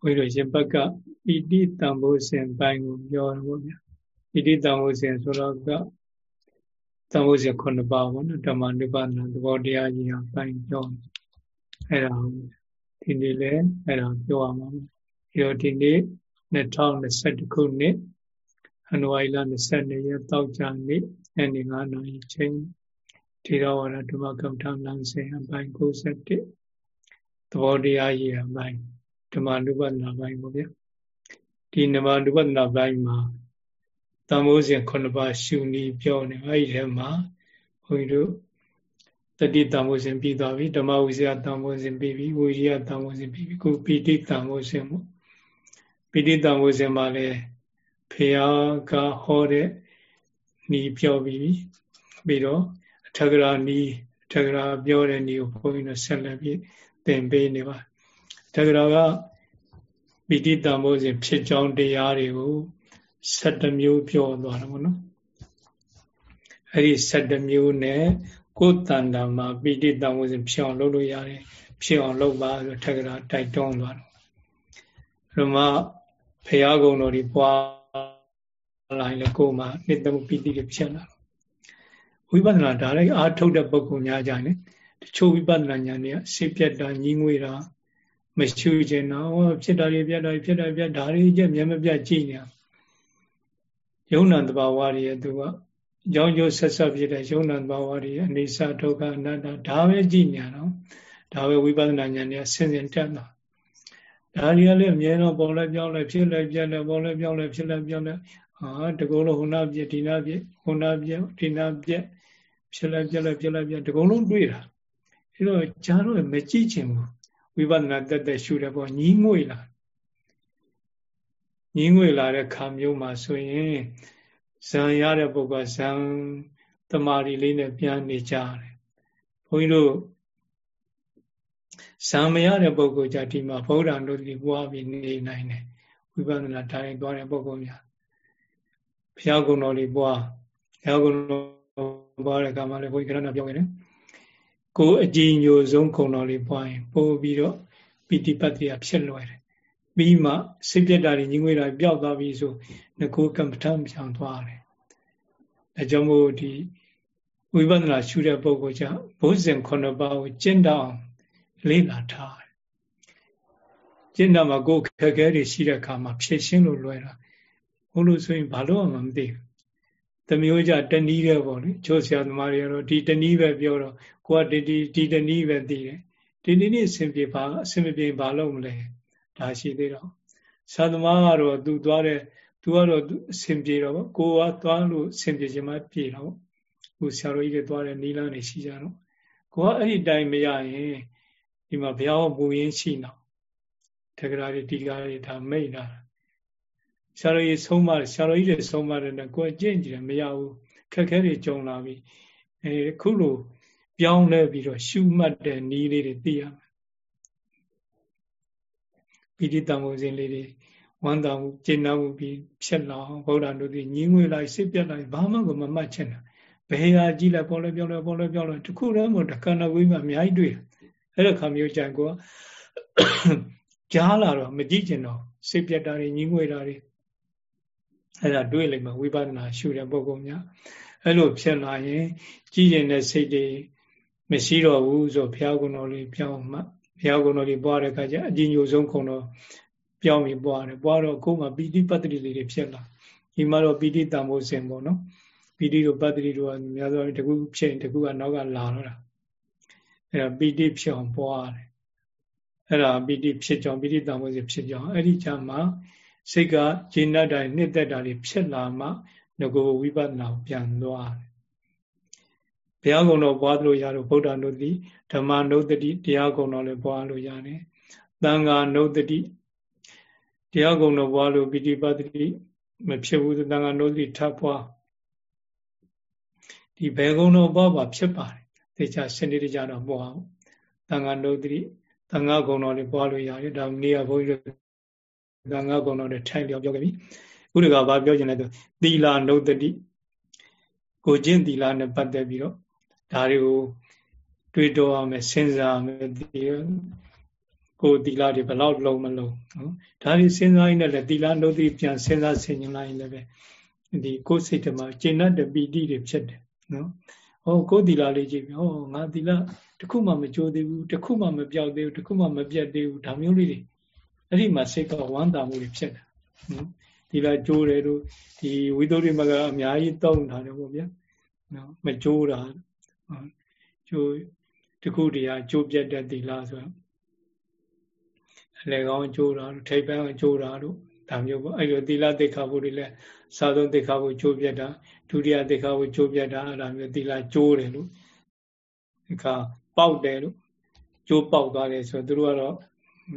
ဘုန်းကြီးတို့ရင်ဘက်ကပိဋိတံဘုဇဉ်ပိုင်းကိုပြောရဖို့ဗျာပိဋိတံဘုဇဉ်ဆိုတော့ကတံဘုဇဉ်ခုနှစ်ပါးပေါ့နော်ဓမ္မနိဗ္ဗာန်သဘောတရားကြီးဟာပိုင်းပြောအဲ့ဒါဒီနေ့လဲအဲ့ဒါပြောရမှာပြီးတော့ဒီနေ့2021ခုနှစ်အနဝါရီလ22ရက်တောက်ကြနေ့ညနေ9နာရီချိန်ထေရဝါဒဓမ္မကမ္မထာလမ်းစဉ်အပိုင်း61သဘောတရားကြီးအပိုင်း ဓမ္မနုပဒနာပိုင်းပေါ့ဗျာဒီဓမ္မနုပဒနာပိုင်းမှာတန်ဖိုးစဉ်9ပါးရှုနည်းပြောနေအဲ့ဒီထဲမှာဘုန်းကြီးတို့တတိတန်ဖိုးစဉ်ပြီးသွားပြီဓမ္မဝိဇ္ဇာတန်ဖိုးစဉ်ပြီးပြီဝိရိယတန်ဖိုးစဉ်ပြီးပြီခုပိဋိတန်ဖိုးစဉ်ပေါ့ပိဋိတန်ဖိုးစဉ်မှာလည်းဖေယားကဟောတဲ့နီးပြောပြီးပြီးတော့အထကရာနီးအထကရာပြောတဲ့နီးကိုဘုန်းကြီးတို့ဆက်လက်ပြီးသင်ပေးနေပါ တကယ်တော့ပိဋိတံမိုးစဉ်ဖြစ်ကြောင်းတရားတွေကို7မျိုးပြောသွားတယ်ပေါ့နော်အဲ့ဒီ7မျိုးနဲ့ကိုယ်တန်တာမှာပိဋိတံမိုးစဉ်ဖြစ်အောင်လုပ်လို့ရတယ်ဖြစ်အောင်လုပ်ပါဆိုထက်ကရာတိုက်တွန်းသွားတယ်ဘုမဖရာကုံတော်ဒီပွားလာရင်လည်းကိုယ်မှာနှစ်သမပိဋိတွေဖြစ်လာဝိပဿနာဒါလည်းအားထုတ်တဲ့ပုဂ္ဂိုလ်များကြတယ်တချို့ဝိပဿနာဉာဏ်တွေကစိတ်ပြတ်တာညီးငွေတာ မရှုချင်တော့ဟောဖြစ်တာတွေပြတ်တာတွေဖြစ်တာပြတ်ဒါတွေကြက်မျက်မပြတ်ကြည့်နေယုံနာတဘာဝတွေရဲ့သူကကြောင်းကျိုးဆက်ဆက်ဖြစ်တဲ့ယုံနာတဘာဝတွေအနေစာဒုက္ခအနတ္တဒါပဲကြည့်နေတော့ဒါပဲဝိပဿနာဉာဏ်နဲ့ဆင်ဆင်တက်တာဒါတွေကလည်းအမြဲတမ်းပေါ်လဲပြောင်းလဲဖြစ်လဲပြက်လဲပေါ်လဲပြောင်းလဲဖြစ်လဲပြောင်းလဲဟာတကုံးလုံးဟိုနာပြက်ဒီနာပြက်ဟိုနာပြက်ဒီနာပြက်ဖြစ်လဲပြက်လဲဖြစ်လဲပြက်တကုံးလုံးတွေ့တာအဲတော့ကြားတော့မကြည့်ချင်ဘူး ဝိပဿနာတက်တက်ရှုတယ်ပေါ့ညီးငွေလာညီးငွေလာတဲ့ခါမျိုးမှာဆိုရင်ဇံရတဲ့ပုဂ္ဂိုလ်ဇံတမာရီလေးနဲ့ပြန်နေကြတယ်ဘုန်းကြီးတို့ဇံမရတဲ့ပုဂ္ဂိုလ်ကြဒီမှာဗုဒ္ဓံတို့ဒီပွားပြီးနေနိုင်တယ်ဝိပဿနာတိုင်းသွားတဲ့ပုဂ္ဂိုလ်များဘုရားကုံတော်လေးပွားဘုရားကုံတော်ပွားတဲ့အခါမှာလည်းဘုန်းကြီးကရဏပြောခဲ့တယ် ကိုအကြည်ညိုဆုံးခုံတော်လေးပွားရင်ပို့ပြီးတော့ပိဋိပတ်တိယဖြစ်လွယ်တယ်ပြီးမှစိတ်ပြတ်တာတွေညီငွေတာပျောက်သွားပြီဆိုငကိုကမ္မထံပြန်သွားတယ်အဲကြောင့်မို့ဒီဝိပဿနာရှုတဲ့ပုဂ္ဂိုလ်ကြောင့်ဘုဇင်ခုနှစ်ပါးကိုကျင့်တော့လေ့လာထားတယ်ကျင့်တော့မှကိုယ်ခက်ခဲတွေရှိတဲ့အခါမှာဖြည့်ရှင်းလို့လွယ်တာဘုလို့ဆိုရင်ဘာလို့မှမသိဘူး တမျိုးကြတနည်းတဲ့ပေါ့လေချိုးဆရာသမားတွေကတော့ဒီတနည်းပဲပြောတော့ကိုကဒီဒီဒီတနည်းပဲသိတယ်ဒီနည်းနည်းအဆင်ပြေပါအဆင်မပြေဘာလို့မလဲဒါရှိသေးတော့သာသမားကတော့သူသွားတဲ့သူကတော့အဆင်ပြေတော့ကိုကသွားလို့အဆင်ပြေခြင်းမပြေတော့ခုဆရာတော်ကြီးတွေသွားတဲ့နီလန်းတွေရှိကြတော့ကိုကအဲ့ဒီတိုင်းမရရင်ဒီမှာဘုရားဟောပူရင်းရှိတော့တက္ကရာတွေဒီကားတွေဒါမိတ်တာ ဆရာတော်ကြီးဆုံးမဆရာတော်ကြီးတွေဆုံးမတယ်နဲ့ကိုယ်ကြင့်ကြည့်တယ်မရဘူးခက်ခဲတွေကြုံလာပြီအဲခုလိုပြောင်းလဲပြီးတော့ရှုမှတ်တဲ့နည်းလေးတွေသိရမယ်ပိဋိတံမှုစဉ်လေးတွေဝမ်းသာမှုကျင့်နာမှုပြီးဖြစ်လာအောင်ဘုရားတို့ဒီညင်းငွေလိုက်စိတ်ပြတ်လိုက်ဘာမှကိုမမှတ်ချင်တာဘယ်ဟာကြည့်လိုက်ပေါ်လဲပြောလဲပေါ်လဲပြောလဲတခုတည်းမို့တခဏဝိမအများကြီးတွေ့အဲ့ဒါခါမျိုးကြံကိုကြားလာတော့မကြည့်ကျင်တော့စိတ်ပြတ်တာတွေညင်းငွေတာတွေ အဲ့ဒါတွေးလိုက်မှဝိပဿနာရှုတဲ့ပုဂ္ဂိုလ်များအဲ့လိုဖြစ်လာရင် ကြည်ကျင်တဲ့စိတ်တွေမရှိတော့ဘူးဆိုဘုရားကုံတော်လေးပြောင်းမှဘုရားကုံတော်လေးပွားတဲ့အခါကျအကြီးညိုဆုံးကုံတော်ပြောင်းပြီးပွားတယ်ပွားတော့ကိုယ်မှာပီတိပတ္တိလေးတွေဖြစ်လာဒီမှာတော့ပီတိတံမိုးစင်ပေါ့နော်ပီတိတို့ပတ္တိတို့ကများသောတကူဖြစ်ရင်တကူကနောက်ကလာတော့တာအဲ့ဒါပီတိဖြစ်အောင်ပွားတယ်အဲ့ဒါပီတိဖြစ်ကြောင်းပီတိတံမိုးစင်ဖြစ်ကြောင်းအဲ့ဒီကြမှာ စိတ်ကဂျင်းတတ်တိုင်းနှစ်သက်တာတွေဖြစ်လာမှငကိုဝိပဿနာကိုပြန်သွားတယ်ဘုရားကုံတော်ပွားလို့ရတော့ဗုဒ္ဓနုတ္တိဓမ္မနုတ္တိတရားကုံတော်လည်းပွားလို့ရတယ်သံဃာနုတ္တိတရားကုံတော်ပွားလို့ပိဋိပတ်တိမဖြစ်ဘူးသံဃာနုတ္တိထပ်ပွားဒီဘယ်ကုံတော်ပွားပါဖြစ်ပါတယ်သေချာစနစ်တကျတော့ပွားအောင်သံဃာနုတ္တိသံဃာကုံတော်လည်းပွားလို့ရတယ်ဒါနေရာဘုန်းကြီး သံဃာကုံတော်လည်းထိုင်ပြောပြောခဲ့ပြီဥဒကဘာပြောချင်လဲဆိုသီလာနုတ္တိကိုကျင့်သီလာနဲ့ပတ်သက်ပြီးတော့ဒါတွေကိုတွေးတောအောင်မယ်စဉ်းစားမယ်ဒီကိုယ်သီလတွေဘယ်လောက်လုံးမလုံးနော်ဒါတွေစဉ်းစားရင်းနဲ့လည်းသီလနှုတ်တိပြန်စဉ်းစားဆင်ခြင်လိုက်ရင်လည်းပဲဒီကိုယ်စိတ်ထဲမှာကျင့်တတ်တဲ့ပီတိတွေဖြစ်တယ်နော်ဟောကိုယ်သီလလေးကြည့်ပြီဟောငါသီလတခုမှမကြိုးသေးဘူးတခုမှမပြောက်သေးဘူးတခုမှမပြတ်သေးဘူးဒါမျိုးလေးတွေ အဲ့ဒီမှာစိတ်ကဝမ်းသာမှုတွေဖြစ်တယ်နော်သီလကြိုးတယ်လို့ဒီဝိသုဒ္ဓိမကအများကြီးတောင်းထားတယ်ပေါ့ဗျာနော်မကြိုးတာကျိုးတခုတည်းအကျိုးပြတ်တဲ့သီလဆိုတော့အလေကောင်းကျိုးတာတို့ထိပ်ပန်းကျိုးတာတို့ဒါမျိုးပေါ့အဲ့လိုသီလသိက္ခာပုတွေလည်းစာသုံးသိက္ခာပုကျိုးပြတ်တာဒုတိယသိက္ခာပုကျိုးပြတ်တာအဲ့ဒါမျိုးသီလကျိုးတယ်လို့ဒီခါပေါက်တယ်လို့ကျိုးပေါက်သွားတယ်ဆိုတော့သူတို့ကတော့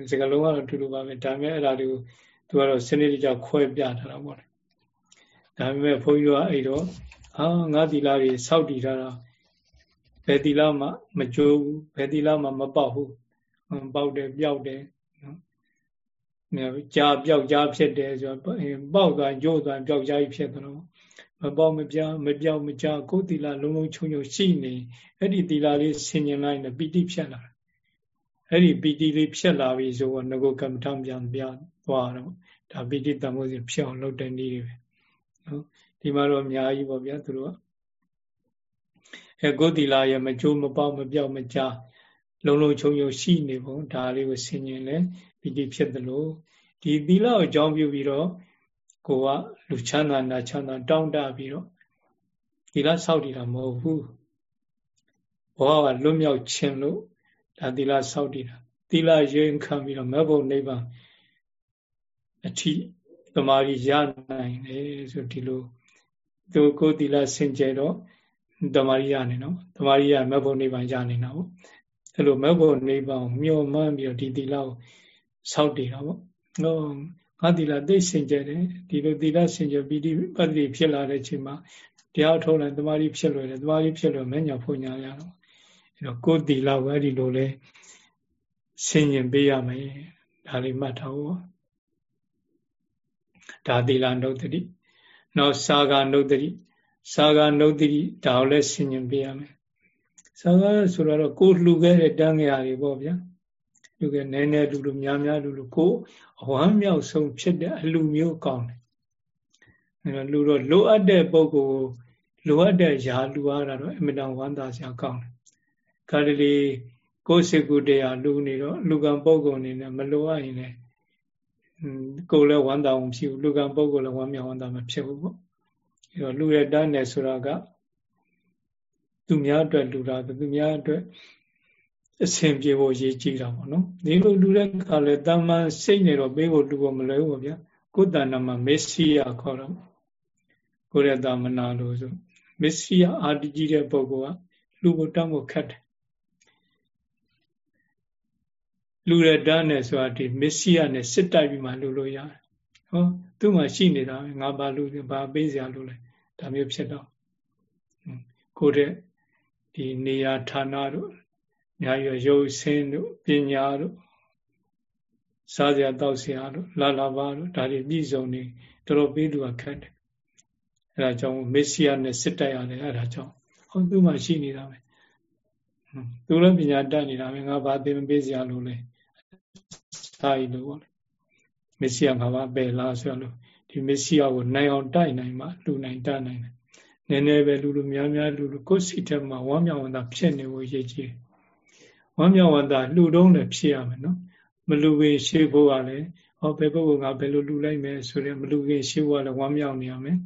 စကလုံးကတော့တူတူပါပဲဒါပေမဲ့အဲ့ဒါတွေကိုသူကတော့စနစ်တကျခွဲပြထားတာပေါ့လေဒါပေမဲ့ဘုန်းကြီးတို့ကအဲ့တော့ဟာငါသီလတွေစောက်တည်ထားတာဘယ်သီလမှမကျိုးဘူးဘယ်သီလမှမပေါက်ဘူးပေါက်တယ်ပျောက်တယ်နော်ကြာပျောက်ကြားဖြစ်တယ်ဆိုတော့ပေါက်သွားကြိုးသွားပျောက်ကြားကြီးဖြစ်တော့မပေါက်မပြမပြောက်မကြကိုယ်သီလလုံးလုံးချုံချုံရှိနေအဲ့ဒီသီလလေးဆင်ញင်လိုက်နေပီတိဖြစ်လာ အဲ့ဒီပီတိလေးဖြစ်လာပြီဆိုတော့ငကိုကမ္မထံပြန်ပြသွားတော့ဒါပီတိတမိုးစီဖြစ်အောင်လုပ်တဲ့နည်းတွေပဲနော်ဒီမှာတော့အများကြီးပေါ့ဗျာသူတို့ကအဲကိုယ်သီလရဲ့မကြိုးမပေါက်မပြောက်မကြလုံးလုံးချုံချုံရှိနေပုံဒါလေးကိုဆင်ញင်လဲပီတိဖြစ်သလိုဒီသီလကိုအကြောင်းပြုပြီးတော့ကိုကလူချမ်းသာနာချမ်းသာတောင်းတပြီးတော့သီလဆောက်တည်တာမဟုတ်ဘူးဘောကလွတ်မြောက်ခြင်းလို့ ဒါသီလဆောက်တည်တာသီလရင်ခံပြီးတော့မဘုံနိဗ္ဗာန်အထိသမာဓိရနိုင်တယ်ဆိုဒီလိုသူကိုသီလစင်ကြယ်တော့သမာဓိရနေနော်သမာဓိရမဘုံနိဗ္ဗာန်ရနေတာပေါ့အဲ့လိုမဘုံနိဗ္ဗာန်မျှော်မှန်းပြီးတော့ဒီသီလကိုဆောက်တည်တာပေါ့ဟောငါသီလသိစင်ကြယ်တယ်ဒီလိုသီလစင်ကြယ်ပြီးဒီပတ္တိဖြစ်လာတဲ့အချိန်မှာတရားထုတ်လိုက်သမာဓိဖြစ်လို့တယ်သမာဓိဖြစ်လို့မညာဖွညာရတော့ အဲ့တော့ကိုယ်သီလကိုအဲ့ဒီလိုလဲဆင်ញင်ပေးရမယ်ဒါလေးမှတ်ထားဖို့ဒါသီလနုတ္တိနောက်စာဂနုတ္တိစာဂနုတ္တိဒါကိုလည်းဆင်ញင်ပေးရမယ်စာဂဆိုတော့ကိုလှူခဲ့တဲ့တန်းကြရာတွေပေါ့ဗျာလူကနည်းနည်းလူလူများများလူလူကိုအဝမ်းမြောက်ဆုံးဖြစ်တဲ့အလူမျိုးကောင်းတယ်အဲလူတော့လိုအပ်တဲ့ပုဂ္ဂိုလ်လိုအပ်တဲ့ຢာလူရတာတော့အမြဲတမ်းဝမ်းသာစရာကောင်းတယ် ခါတလေကိုယ်စိတ်ကူတရားလူနေတော့လူကံပုဂ္ဂိုလ်အနေနဲ့မလိုအပ်ရင်လည်းကိုယ်လည်းဝမ်းသာအောင်ဖြစ်ဘူးလူကံပုဂ္ဂိုလ်လည်းဝမ်းမြောက်ဝမ်းသာမဖြစ်ဘူးပေါ့အဲတော့လူရတန်းတယ်ဆိုတာကသူများအတွက်လူတာသူများအတွက်အဆင်ပြေဖို့ရည်ကြည်တာပေါ့နော်ဒီလိုလူတဲ့ခါလဲတာမန်စိတ်နေတော့ပေးဖို့လူဖို့မလွယ်ဘူးပေါ့ဗျာကိုယ်တဏ္ဍမှာမေစီယာခေါ်တော့ကိုရတမနာလို့ဆိုမေစီယာအာတကြီးတဲ့ပုဂ္ဂိုလ်ကလူဖို့တောင်းဖို့ခက်တယ် လူရတန်းနဲ့ဆိုတာဒီမေစီယာနဲ့စစ်တိုက်ပြီးမှလူလို့ရတယ်ဟောသူ့မှာရှိနေတာငါဘာလူဘာပေးစရာလို့လဲဒါမျိုးဖြစ်တော့ကိုတဲ့ဒီနေရာဌာနတို့ညာရရုပ်ဆင်းတို့ပညာတို့စားစရာတောက်စရာတို့လာလာပါတို့ဒါတွေပြည့်စုံနေတော်တော်ပေးသူကခက်တယ်အဲဒါကြောင့်မစ္စည်းနဲ့စစ်တိုက်ရတယ်အဲဒါကြောင့်ဟောသူမှရှိနေတာပဲသူလည်းပညာတတ်နေတာပဲငါဘာသင်ပေးစရာလို့လဲ စာရီလို့ပေါ့လေမစ္စည်းငါဘာပယ်လားဆိုလို့ဒီမစ္စည်းကိုနိုင်အောင်တိုက်နိုင်မှလူနိုင်တတ်နိုင်တယ်နည်းနည်းပဲလူလူများများလူလူကိုယ်စိတ်ထဲမှာဝမ်းမြောက်ဝမ်းသာဖြစ်နေဖို့ရည်ကြီးတယ်ဝမ်းမြောက်ဝမ်းသာလှူတုံးလည်းဖြစ်ရမယ်နော်မလူခင်ရှေ့ဖို့ကလည်းဟောဘယ်ပုဂ္ဂိုလ်ကဘယ်လိုလှူလိုက်မယ်ဆိုရင်မလူခင်ရှေ့ဖို့ကလည်းဝမ်းမြောက်နေရမယ်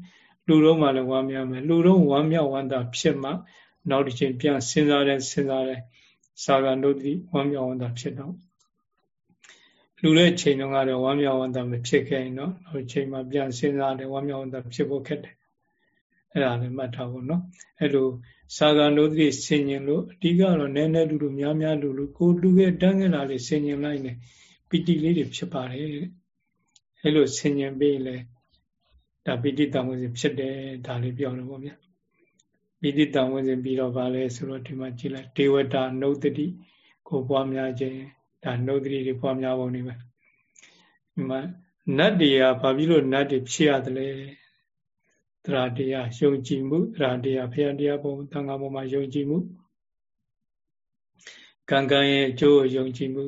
လူတုံးမှလည်းဝမ်းမြောက်မယ်လူတုံးဝမ်းမြောက်ဝမ်းသာဖြစ်မှနောက်တစ်ချိန်ပြန်စဉ်းစားတဲ့စဉ်းစားတဲ့စာကတို့ဒီဝမ်းမြောက်ဝမ်းသာဖြစ်တော့ လူတဲ့ချိန်တုန်းကတော့ဝမ်းမြောက်ဝမ်းသာမဖြစ်ခဲ့ရင်တော့နောက်ချိန်မှာပြန်စဉ်းစားတယ်ဝမ်းမြောက်ဝမ်းသာဖြစ်ဖို့ခက်တယ်အဲ့ဒါလည်းမှတ်ထားဖို့နော်အဲ့လိုစာကနုဒတိဆင်ញင်လို့အဓိကတော့နည်းနည်းလူလူများများလူလူကိုလူရဲ့တန်းငယ်လာလေးဆင်ញင်လိုက်နေပီတိလေးတွေဖြစ်ပါတယ်အဲ့လိုဆင်ញင်ပေးလဲဒါပီတိတံဝစဉ်ဖြစ်တယ်ဒါလေးပြောတော့ဗောဗျာပီတိတံဝစဉ်ပြီးတော့ဗာလဲဆိုတော့ဒီမှာကြည့်လိုက်ဒေဝတာနုဒတိကိုပွားများခြင်း ဒါနုဒတိတွေပွားများပုံနေပဲဒီမှာနတ်တွေကဘာဖြစ်လို့နတ်တွေဖြစ်ရတယ်လဲတရားတရားယုံကြည်မှုတရားတရားဖရာတရားပုံသံဃာပေါ်မှာယုံကြည်မှုကံကံရဲ့အကျိုးယုံကြည်မှု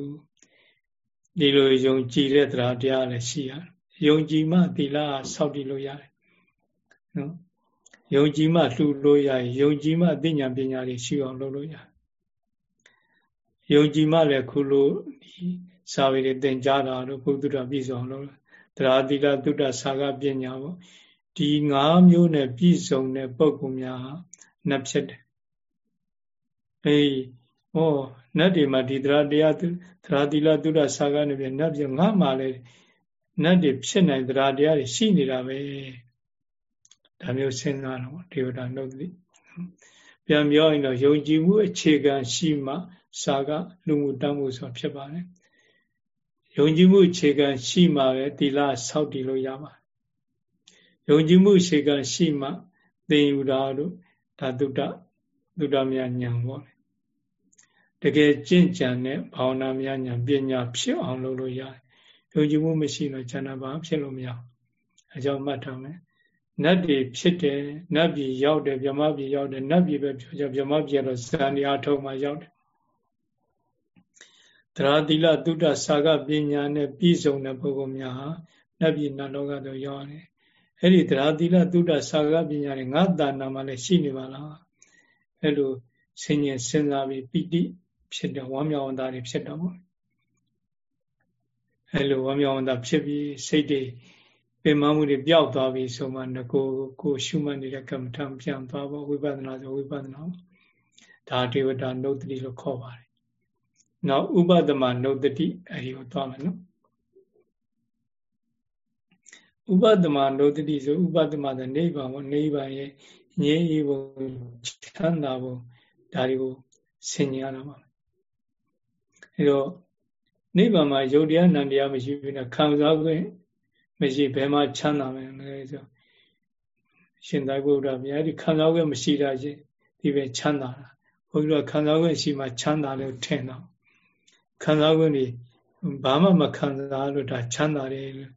ဒီလိုယုံကြည်တဲ့တရားတရားလည်းရှိရတယ်ယုံကြည်မှသီလဆောက်တည်လို့ရတယ်နော်ယုံကြည်မှလှူလို့ရယုံကြည်မှအသိဉာဏ်ပညာတွေရှိအောင်လုပ်လို့ရယုံ ကြည်မှလည်းခုလိုဒီစာဝေတွေသင်ကြားတာတို့ဘုဒ္ဓတာပြည့်စုံလို့တရားသီလသုဒ္ဓဆာကပညာပေါ့ဒီ၅မျိုးနဲ့ပြည့်စုံတဲ့ပုဂ္ဂိုလ်များနတ်ဖြစ်တယ်အေးဟောနတ်တွေမှာဒီတရားတရားတရားသီလသုဒ္ဓဆာကနေပြနတ်ပြငါမှလည်းနတ်တွေဖြစ်နိုင်တရားတရားတွေရှိနေတာပဲဒါမျိုးစဉ်းစားတော့ဒေဝတာနှုတ်တိပြန်ပြောရင်တော့ယုံကြည်မှုအခြေခံရှိမှ စာကလူမှုတမ်းမှုဆိုဖြစ်ပါတယ်ယုံကြည်မှုအခြေခံရှိမှပဲသီလဆောက်တည်လို့ရပါယုံကြည်မှုအခြေခံရှိမှသင်ယူတာတို့ဒါတုတ္တတုတ္တမြညာပေါ့တကယ်ကြင့်ကြံတဲ့ဘာဝနာမြညာပညာဖြစ်အောင်လုပ်လို့ရတယ်ယုံကြည်မှုမရှိတော့ဉာဏ်ဘာဖြစ်လို့မရအကြောင်းမှတ်ထားမယ်နတ်ပြည်ဖြစ်တယ်နတ်ပြည်ရောက်တယ်ဗြဟ္မပြည်ရောက်တယ်နတ်ပြည်ပဲပြောကြဗြဟ္မပြည်တော့ဇန်ဒီအားထုတ်မှရောက်တယ် သရတိလသုဒ္ဓစာကပညာနဲ့ပြည့်စုံတဲ့ပုဂ္ဂိုလ်များဟာနတ်ပြည်နတ်လောကသို့ရောက်တယ်အဲ့ဒီသရတိလသုဒ္ဓစာကပညာတွေငါတဏ္ဍာမှာလည်းရှိနေပါလားအဲ့လိုဆင်ញင်စဉ်းစားပြီးပိဋိဖြစ်တယ်ဝမ်းမြောက်ဝမ်းသာတွေဖြစ်တော့အဲ့လိုဝမ်းမြောက်ဝမ်းသာဖြစ်ပြီးစိတ်တွေပင်မမှုတွေပျောက်သွားပြီဆိုမှငကိုကိုရှုမှတ်နေတဲ့ကမ္မထံပြန်သွားဖို့ဝိပဿနာဆိုဝိပဿနာဒါဒေဝတာနုဒတိလို့ခေါ်ပါတယ်။ နောက်ဥပဒမနုဒတိအဲဒီကိုသွားမယ်နော်။ဥပဒမနုဒတိဆိုဥပဒမဆိုနိဗ္ဗာန်ကိုနိဗ္ဗာန်ရဲ့ငြိမ်းအေးဖို့ချမ်းသာဖို့ဒါတွေကိုဆင်ញရတာပါ။အဲတော့နိဗ္ဗာန်မှာယုတ်တရားနံတရားမရှိဘူးနဲ့ခံစားခွင့်မရှိဘယ်မှာချမ်းသာမလဲဆိုရှင်သာဘုရားမြတ်ဒီခံစားခွင့်မရှိတာချင်းဒီပဲချမ်းသာတာဘုရားခံစားခွင့်ရှိမှချမ်းသာလို့ထင်တော့ ခံစားခွင့်တွေဘာမှမခံစားလို့ဒါချမ်းသာတယ်လို့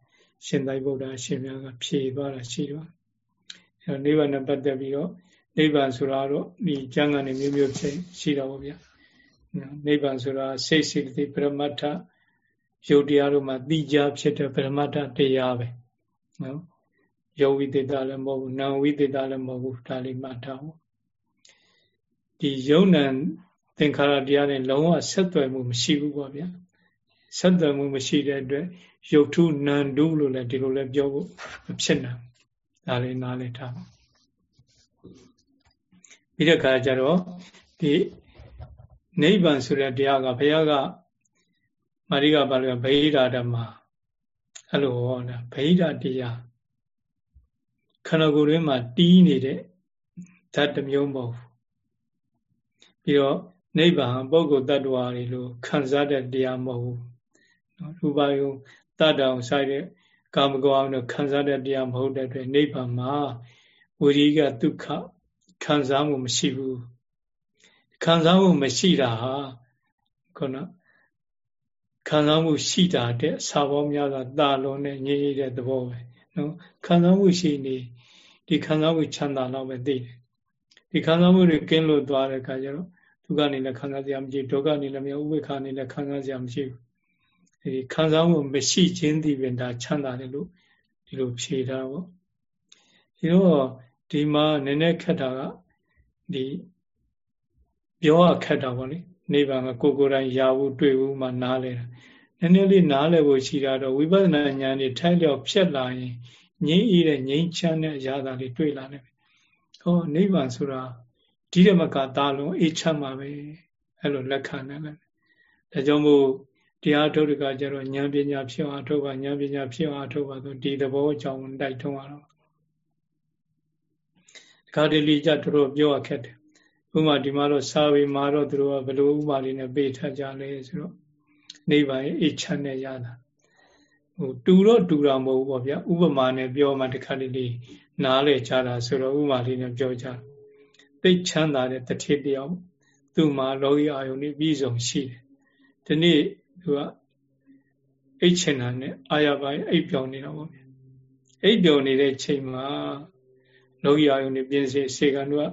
ရှင်သာဘုရားရှင်များကဖြေသွားတာရှိတော့အဲနိဗ္ဗာန်နဲ့ပတ်သက်ပြီးတော့နိဗ္ဗာန်ဆိုတာတော့ဒီကျမ်းဂန်တွေမျိုးမျိုးဖြစ်ရှိတော့ဗျာနိဗ္ဗာန်ဆိုတာစိတ်စိတ်တိပရမတ္ထယုတ်တရားတို့မှာသိကြဖြစ်တဲ့ပရမတ္ထတရားပဲနော်ယောဝိသေတလည်းမဟုတ်ဘူးနာဝိသေတလည်းမဟုတ်ဘူးဒါလေးမှတ်ထားဖို့ဒီယုံနံ သင်္ခါရတရားနဲ့လုံးဝဆက်သွယ်မှုမရှိဘူးပေါ့ဗျာဆက်သွယ်မှုမရှိတဲ့အတွက်ယုတ်ထုနန္တုလို့လည်းဒီလိုလည်းပြောဖို့မဖြစ်နိုင်ဒါလေးနားလည်ထားပါပြီးတဲ့အခါကျတော့ဒီနိဗ္ဗာန်ဆိုတဲ့တရားကဘုရားကမာရိကပါဠိကဗိဓာဓမ္မအဲ့လိုဟောတာဗိဓာတရားခန္ဓာကိုယ်တွင်းမှာတီးနေတဲ့ဓာတ်တစ်မျိုးမဟုတ်ပြီးတော့ နိဗ္ဗာန်ပုဂ္ဂိုလ်တ attva တွေလို့ခံစားတဲ့တရားမဟုတ်ဘူးရူပယုံတတ္တအောင်ဆိုင်တဲ့ကာမဂုဏ်အောင်ခံစားတဲ့တရားမဟုတ်တဲ့အတွက်နိဗ္ဗာန်မှာဝိရိကဒုက္ခခံစားမှုမရှိဘူးခံစားမှုမရှိတာဟာခုနခံစားမှုရှိတာတဲ့စာပေါင်းများစွာတာလွန်တဲ့ငြိမ်းတဲ့သဘောပဲနော်ခံစားမှုရှိနေဒီခံစားမှုချမ်းသာတော့ပဲသိတယ်ဒီခံစားမှုတွေကင်းလို့သွားတဲ့အခါကျတော့ ဒုက္ခနေလည်းခံစားစရာမရှိဒုက္ခနေလည်းမရဥပေက္ခနေလည်းခံစားစရာမရှိဘူးဒီခံစားမှုမရှိခြင်းဒီပင်ဒါချမ်းသာတယ်လို့ဒီလိုဖြေတာပေါ့ဒီတော့ဒီမှာနည်းနည်းခက်တာကဒီပြောရခက်တာပေါ့လေနိဗ္ဗာန်ကကိုကိုယ်တိုင်ရာဘူးတွေ့ဘူးမှနားလဲတာနည်းနည်းလေးနားလဲဖို့ရှိတာတော့ဝိပဿနာဉာဏ်နဲ့ထိုက်လျောက်ဖြတ်လာရင်ငြိမ့်အေးတဲ့ငြိမ့်ချမ်းတဲ့အရာသာလေးတွေ့လာတယ်။ဟောနိဗ္ဗာန်ဆိုတာ ဒီဓမ္မကတာလုံးအေးချမ်းပါပဲအဲ့လိုလက်ခံတယ်လေ။ဒါကြောင့်မို့တရားထုတ်တကကြတော့ဉာဏ်ပညာဖြစ်အောင်ထုတ်ပါဉာဏ်ပညာဖြစ်အောင်ထုတ်ပါဆိုဒီသဘောအကြောင်းတိုက်ထုံးရတော့။ခါတလေကြတို့ပြောရခက်တယ်ဥမာဒီမှာတော့စာဝေမှာတော့သူတို့ကဘယ်လိုဥမာလေးနဲ့ပေးထားကြလဲဆိုတော့နေပါရဲ့အိချမ်းနဲ့ရတာဟိုတူတော့တူတာမဟုတ်ဘူးပေါ့ဗျာဥပမာနဲ့ပြောမှတခါလေးလေးနားလေကြတာဆိုတော့ဥမာလေးနဲ့ပြောကြ သိချမ်းသာတဲ့တထေတယောက်သူ့မှာလောကီအာယုန်ဤပြည့်စုံရှိတယ်ဒီနေ့သူကအိတ်ချင်တာနဲ့အာရပိုင်းအိတ်ပြောင်းနေတာပေါ့ဗျာအိတ်ပြောင်းနေတဲ့ချိန်မှာလောကီအာယုန်ဤပြင်းစေစေကံတို့က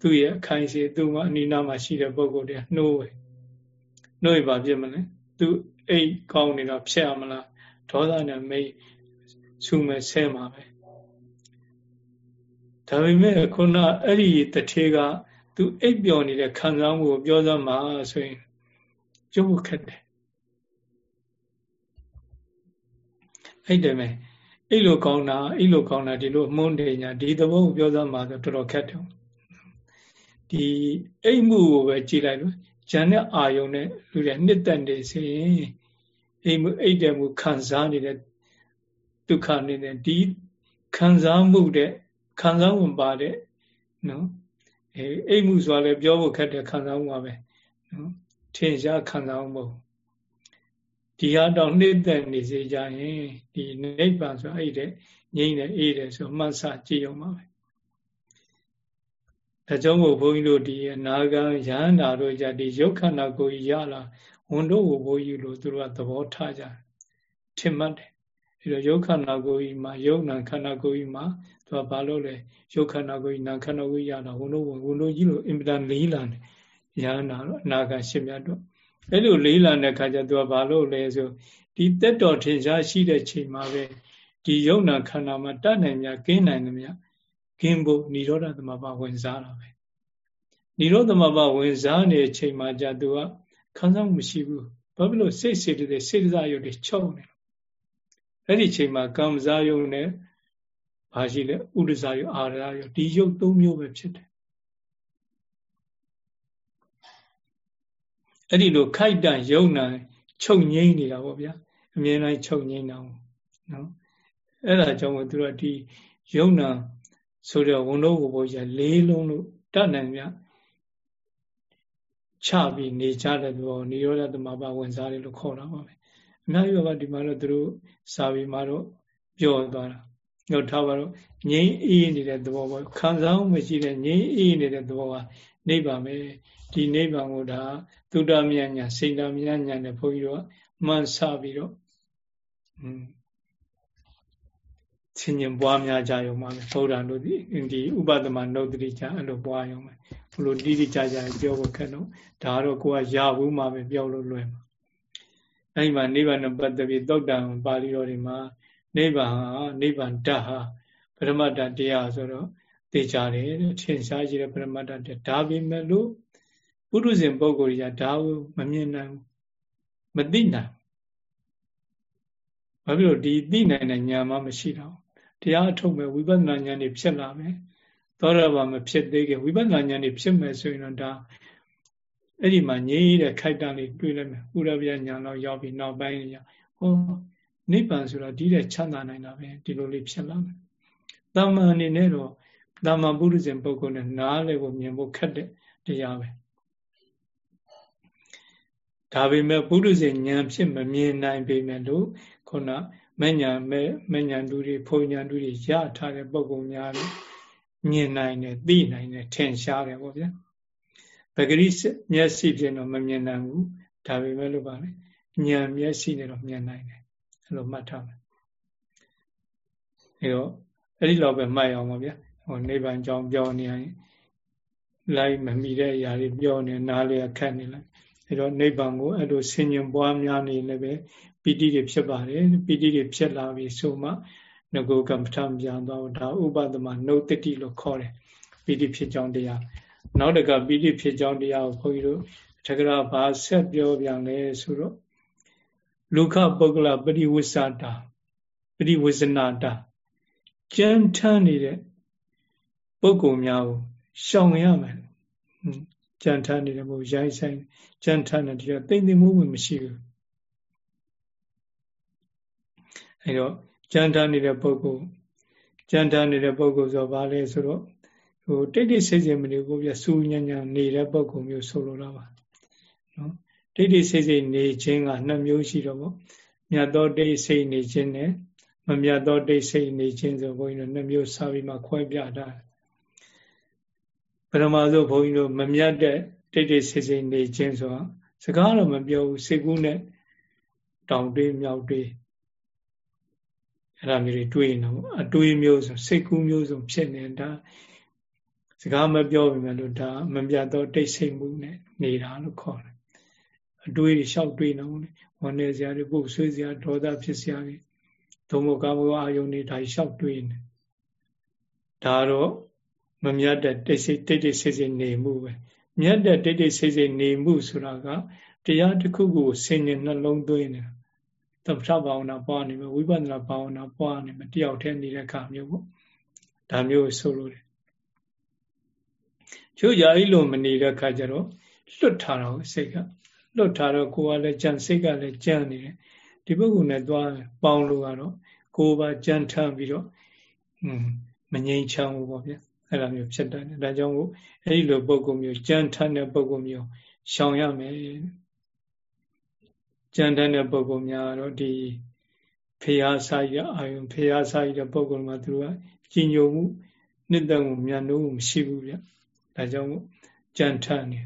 သူ့ရဲ့အခိုင်စီသူ့မှာအနိနာမှာရှိတဲ့ပုံကိုယ်တွေနှိုးပဲနှိုးရင်ဘာဖြစ်မလဲသူအိတ်ကောင်းနေတာဖြတ်ရမလားဒေါသနဲ့မိတ်ဆူမဲ့ဆဲမှာပဲ ဒါပေမဲ့ခုနအဲ့ဒီတထေကသူအိပ်ပျော်နေတဲ့ခံစားမှုကိုပြောစမ်းမှာဆိုရင်ကျုပ်ခက်တယ်အဲ့တယ်မဲ့အဲ့လိုကောင်းတာအဲ့လိုကောင်းတာဒီလိုအမွန်းတင်ညာဒီသဘောကိုပြောစမ်းမှာဆိုတော်တော်ခက်တယ်ဒီအိမ်မှုကိုပဲကြည်လိုက်လို့ဉာဏ်နဲ့အာယုံနဲ့လူတွေနှစ်သက်နေစေအိမ်မှုအိတ်တယ်မှုခံစားနေတဲ့ဒုက္ခနေတဲ့ဒီခံစားမှုတဲ့ ခံစားဝင်ပါတဲ့နော်အဲအိမ်မှုဆိုတာလည်းပြောဖို့ခက်တဲ့ခံစားမှုပါပဲနော်ထင်ရှားခံစားမှုမဟုတ်ဒီဟာတော့နှိမ့်သက်နေစေကြရင်ဒီနိဗ္ဗာန်ဆိုအဲ့တဲ့ငြိမ့်တယ်အေးတယ်ဆိုမှတ်စကြည့်အောင်ပါပဲဒါကြောင့်မို့ဘုန်းကြီးတို့ဒီအနာဂံရဟန္တာတို့ကြဒီရုပ်ခန္ဓာကိုယ်ကြီးရလာဝန်တို့ကိုဘုန်းကြီးတို့သူတို့ကသဘောထားကြထင်မှတ်တယ် အဲတော့ရုပ်ခန္ဓာကိုယ်ကြီးမှာရုပ်နာခန္ဓာကိုယ်ကြီးမှာသူကဘာလို့လဲရုပ်ခန္ဓာကိုယ်ကြီးနာခန္ဓာကိုယ်ကြီးရတာဝန်တို့ဝန်တို့ကြီးလို့အင်ပဒန်လေးလာတယ်ရဟန္တာတို့အနာဂံရှင်မြတ်တို့အဲ့လိုလေးလာတဲ့ခါကျသူကဘာလို့လဲဆိုဒီတက်တော်ထင်ရှားရှိတဲ့ချိန်မှာပဲဒီယုံနာခန္ဓာမှာတတ်နိုင်မြကင်းနိုင်တယ်မြကင်းဖို့និရောဓသမဘာဝင်စားတာပဲនិရောဓသမဘာဝင်စားနေတဲ့ချိန်မှာじゃသူကခံစားမှုမရှိဘူးဘာဖြစ်လို့စိတ်စေတသိက်စေတစားရုပ်တွေချုပ်နေ အဲ့ဒီချိန်မှာကံစားရုပ်နဲ့ဘာရှိလဲဥဒ္ဒစာရုပ်အာရရုပ်ဒီရုပ်၃မျိုးပဲဖြစ်တယ်အဲ့ဒီလိုခိုက်တန်ယုံနာချုပ်ငိမ့်နေတာပေါ့ဗျာအမြဲတမ်းချုပ်ငိမ့်တာနော်အဲ့ဒါကြောင့်မို့သူတို့ဒီယုံနာဆိုတော့ဝန်တော့ဘုရားလေးလုံးလို့တတ်နိုင်မြချပြီးနေကြတဲ့သူကိုနိရောဓသမဘာဝင်စားတယ်လို့ခေါ်တာပါပဲ အများကြီးပါဒီမှာတော့သူတို့စာပေမှာတော့ပြောသွားတာတော့ထားပါတော့ငြိမ်းအေးနေတဲ့သဘောပေါ့ခံစားမှုမရှိတဲ့ငြိမ်းအေးနေတဲ့သဘောကနိဗ္ဗာန်ပဲဒီနိဗ္ဗာန်ကိုဒါသုတမြတ်ညာစိတ်တမြတ်ညာနဲ့ဘုန်းကြီးတို့မှန်ဆပြီးတော့อืมဆင်ញင်ပွားများကြရုံပါပဲဗုဒ္ဓတို့ဒီဒီဥပဒမနုဒ္ဒတိကြအဲ့လိုပွားရုံပဲဘလို့တိတိကျကျပြောဖို့ခက်တော့ဒါတော့ကိုကရဘူးမှပဲပြောလို့လွယ်မှာ အဲ့ဒီမှာနိဗ္ဗာန်နဲ့ပတ်သက်ပြီးသုတ်တံပါဠိတော်တွေမှာနိဗ္ဗာန်ဟာနိဗ္ဗာန်ဓာတ်ဟာပရမတ္တတရားဆိုတော့သိကြတယ်ထင်ရှားရှိတဲ့ပရမတ္တတရားဒါပေမဲ့လို့ပုရုဇဉ်ပုဂ္ဂိုလ်ကြီးကဒါကိုမမြင်နိုင်မသိနိုင်ဘာဖြစ်လို့ဒီသိနိုင်တဲ့ဉာဏ်မှမရှိတော့တရားအထုတ်မဲ့ဝိပဿနာဉာဏ်တွေဖြစ်လာမယ်သောရဘာမဖြစ်သေးခင်ဝိပဿနာဉာဏ်တွေဖြစ်မယ်ဆိုရင်တော့ဒါ အဲ့ဒီမှာငြိမ်းတဲ့ခိုက်တန်လေးတွေ့လိုက်မယ်ဥရဗျာဉာဏ်တော့ရောက်ပြီးနောက်ပိုင်းရဟောနိဗ္ဗာန်ဆိုတော့ဒီတဲ့ချမ်းသာနိုင်တာပဲဒီလိုလေးဖြစ်လာမယ်တာမန်အနေနဲ့တော့တာမန်ပုရိသေပုဂ္ဂိုလ်နဲ့နားလည်းကိုမြင်ဖို့ခက်တဲ့တရားပဲဒါပေမဲ့ပုရိသေဉာဏ်ဖြစ်မမြင်နိုင်ပေမဲ့လို့ခုနမဉ္ဇဏ်မဲ့မဉ္ဇဏ်တူတွေဖုန်ဉဏ်တူတွေရထားတဲ့ပုဂ္ဂိုလ်များလို့မြင်နိုင်တယ်သိနိုင်တယ်ထင်ရှားတယ်ပေါ့ဗျာ ပဂရိမျက်စိဖြင့်တော့မမြင်နိုင်ဘူးဒါပေမဲ့လို့ပါလေဉာဏ်မျက်စိနဲ့တော့မြင်နိုင်တယ်အဲ့လိုမှတ်ထားမယ်အဲတော့အဲ့ဒီလောက်ပဲမှတ်အောင်ပါဗျာဟိုနိဗ္ဗာန်ကြောင်းပြောနေရင်လိုက်မမိတဲ့အရာတွေပြောနေနားလေခက်နေလိုက်အဲတော့နိဗ္ဗာန်ကိုအဲ့လိုဆင်ញင်ပွားများနေလည်းပဲပီတိတွေဖြစ်ပါတယ်ပီတိတွေဖြစ်လာပြီဆိုမှငကိုကမ္မထပြန်တော့ဒါဥပဒမနှုတ်တတိလို့ခေါ်တယ်ပီတိဖြစ်ကြောင်းတရား နောက်တကပီတိဖြစ်ကြောင်းတရားကိုခွန်ကြီးတို့တက္ကရာဘာဆက်ပြောပြန်လဲဆိုတော့လူခပုဂ္ဂလပရိဝိသတာပရိဝိဇနာတာကြမ်းထမ်းနေတဲ့ပုဂ္ဂိုလ်များကိုရှောင်ရမယ်ကြမ်းထမ်းနေတယ်မဟုတ်ရိုင်းဆိုင်ကြမ်းထမ်းတယ်ဒီတော့တိမ်တိမ်မှုမရှိဘူးအဲတော့ကြမ်းထမ်းနေတဲ့ပုဂ္ဂိုလ်ကြမ်းထမ်းနေတဲ့ပုဂ္ဂိုလ်ဆိုဘာလဲဆိုတော့ ဟိုတိတ်တိတ်ဆိတ်ဆိတ်မနေဘူးပြစူညံ့ညံ့နေတဲ့ပုဂ္ဂိုလ်မျိုးဆိုလိုတာပါနော်တိတ်တိတ်ဆိတ်ဆိတ်နေခြင်းကနှစ်မျိုးရှိတော့ပေါ့မြတ်သောတိတ်ဆိတ်နေခြင်းနဲ့မမြတ်သောတိတ်ဆိတ်နေခြင်းဆိုဘုန်းကြီးတို့နှစ်မျိုးစာပြီးမှခွဲပြတာပရမဇုဘုန်းကြီးတို့မမြတ်တဲ့တိတ်တိတ်ဆိတ်ဆိတ်နေခြင်းဆိုတာစကားတော့မပြောဘူးစိတ်ကူးနဲ့တောင်တွေးမြောက်တွေးအဲ့ဒါမျိုးတွေတွေးနေတော့အတွေးမျိုးဆိုစိတ်ကူးမျိုးစုံဖြစ်နေတာ စကားမပြောပေမဲ့လို့ဒါမပြတ်တော့တိတ်ဆိတ်မှုနဲ့နေတာလို့ခေါ်တယ်အတွေးတွေလျှောက်တွေးနေအောင်ဝန်နေစရာတွေပုတ်ဆွေးစရာဒေါသဖြစ်စရာတွေဒုံမကာမဂအာယုန်တွေဒါလျှောက်တွေးနေဒါတော့မမြတ်တဲ့တိတ်ဆိတ်တိတ်တိတ်ဆိတ်ဆိတ်နေမှုပဲမြတ်တဲ့တိတ်တိတ်ဆိတ်ဆိတ်နေမှုဆိုတာကတရားတစ်ခုကိုဆင်ញင်နှလုံးသွင်းနေတာသမထဘာဝနာပွားနေမယ်ဝိပဿနာဘာဝနာပွားနေမယ်တယောက်တည်းနေတဲ့အခါမျိုးပေါ့ဒါမျိုးဆိုလို့တယ် ချို့ကြအဲ့လိုမနေတဲ့အခါကျတော့လွတ်ထားတော့စိတ်ကလွတ်ထားတော့ကိုယ်ကလည်းကြံစိတ်ကလည်းကြံနေတယ်ဒီပုဂ္ဂိုလ်နဲ့သွားပေါင်းလို့ကတော့ကိုယ်ပါကြံထမ်းပြီးတော့อืมမငြိမ်ချမ်းဘူးပေါ့ဗျာအဲ့လိုမျိုးဖြစ်တယ်ဒါကြောင့်မို့အဲ့ဒီလိုပုဂ္ဂိုလ်မျိုးကြံထမ်းတဲ့ပုဂ္ဂိုလ်မျိုးရှောင်ရမယ်ကြံထမ်းတဲ့ပုဂ္ဂိုလ်များတော့ဒီဖေဟာစာရအာယုံဖေဟာစာရတဲ့ပုဂ္ဂိုလ်မှာသူကကြီးညိုမှုနှစ်သက်မှုမြန်လို့မရှိဘူးဗျ ဒါကြောင့်မို့ကြံထမ်းနေ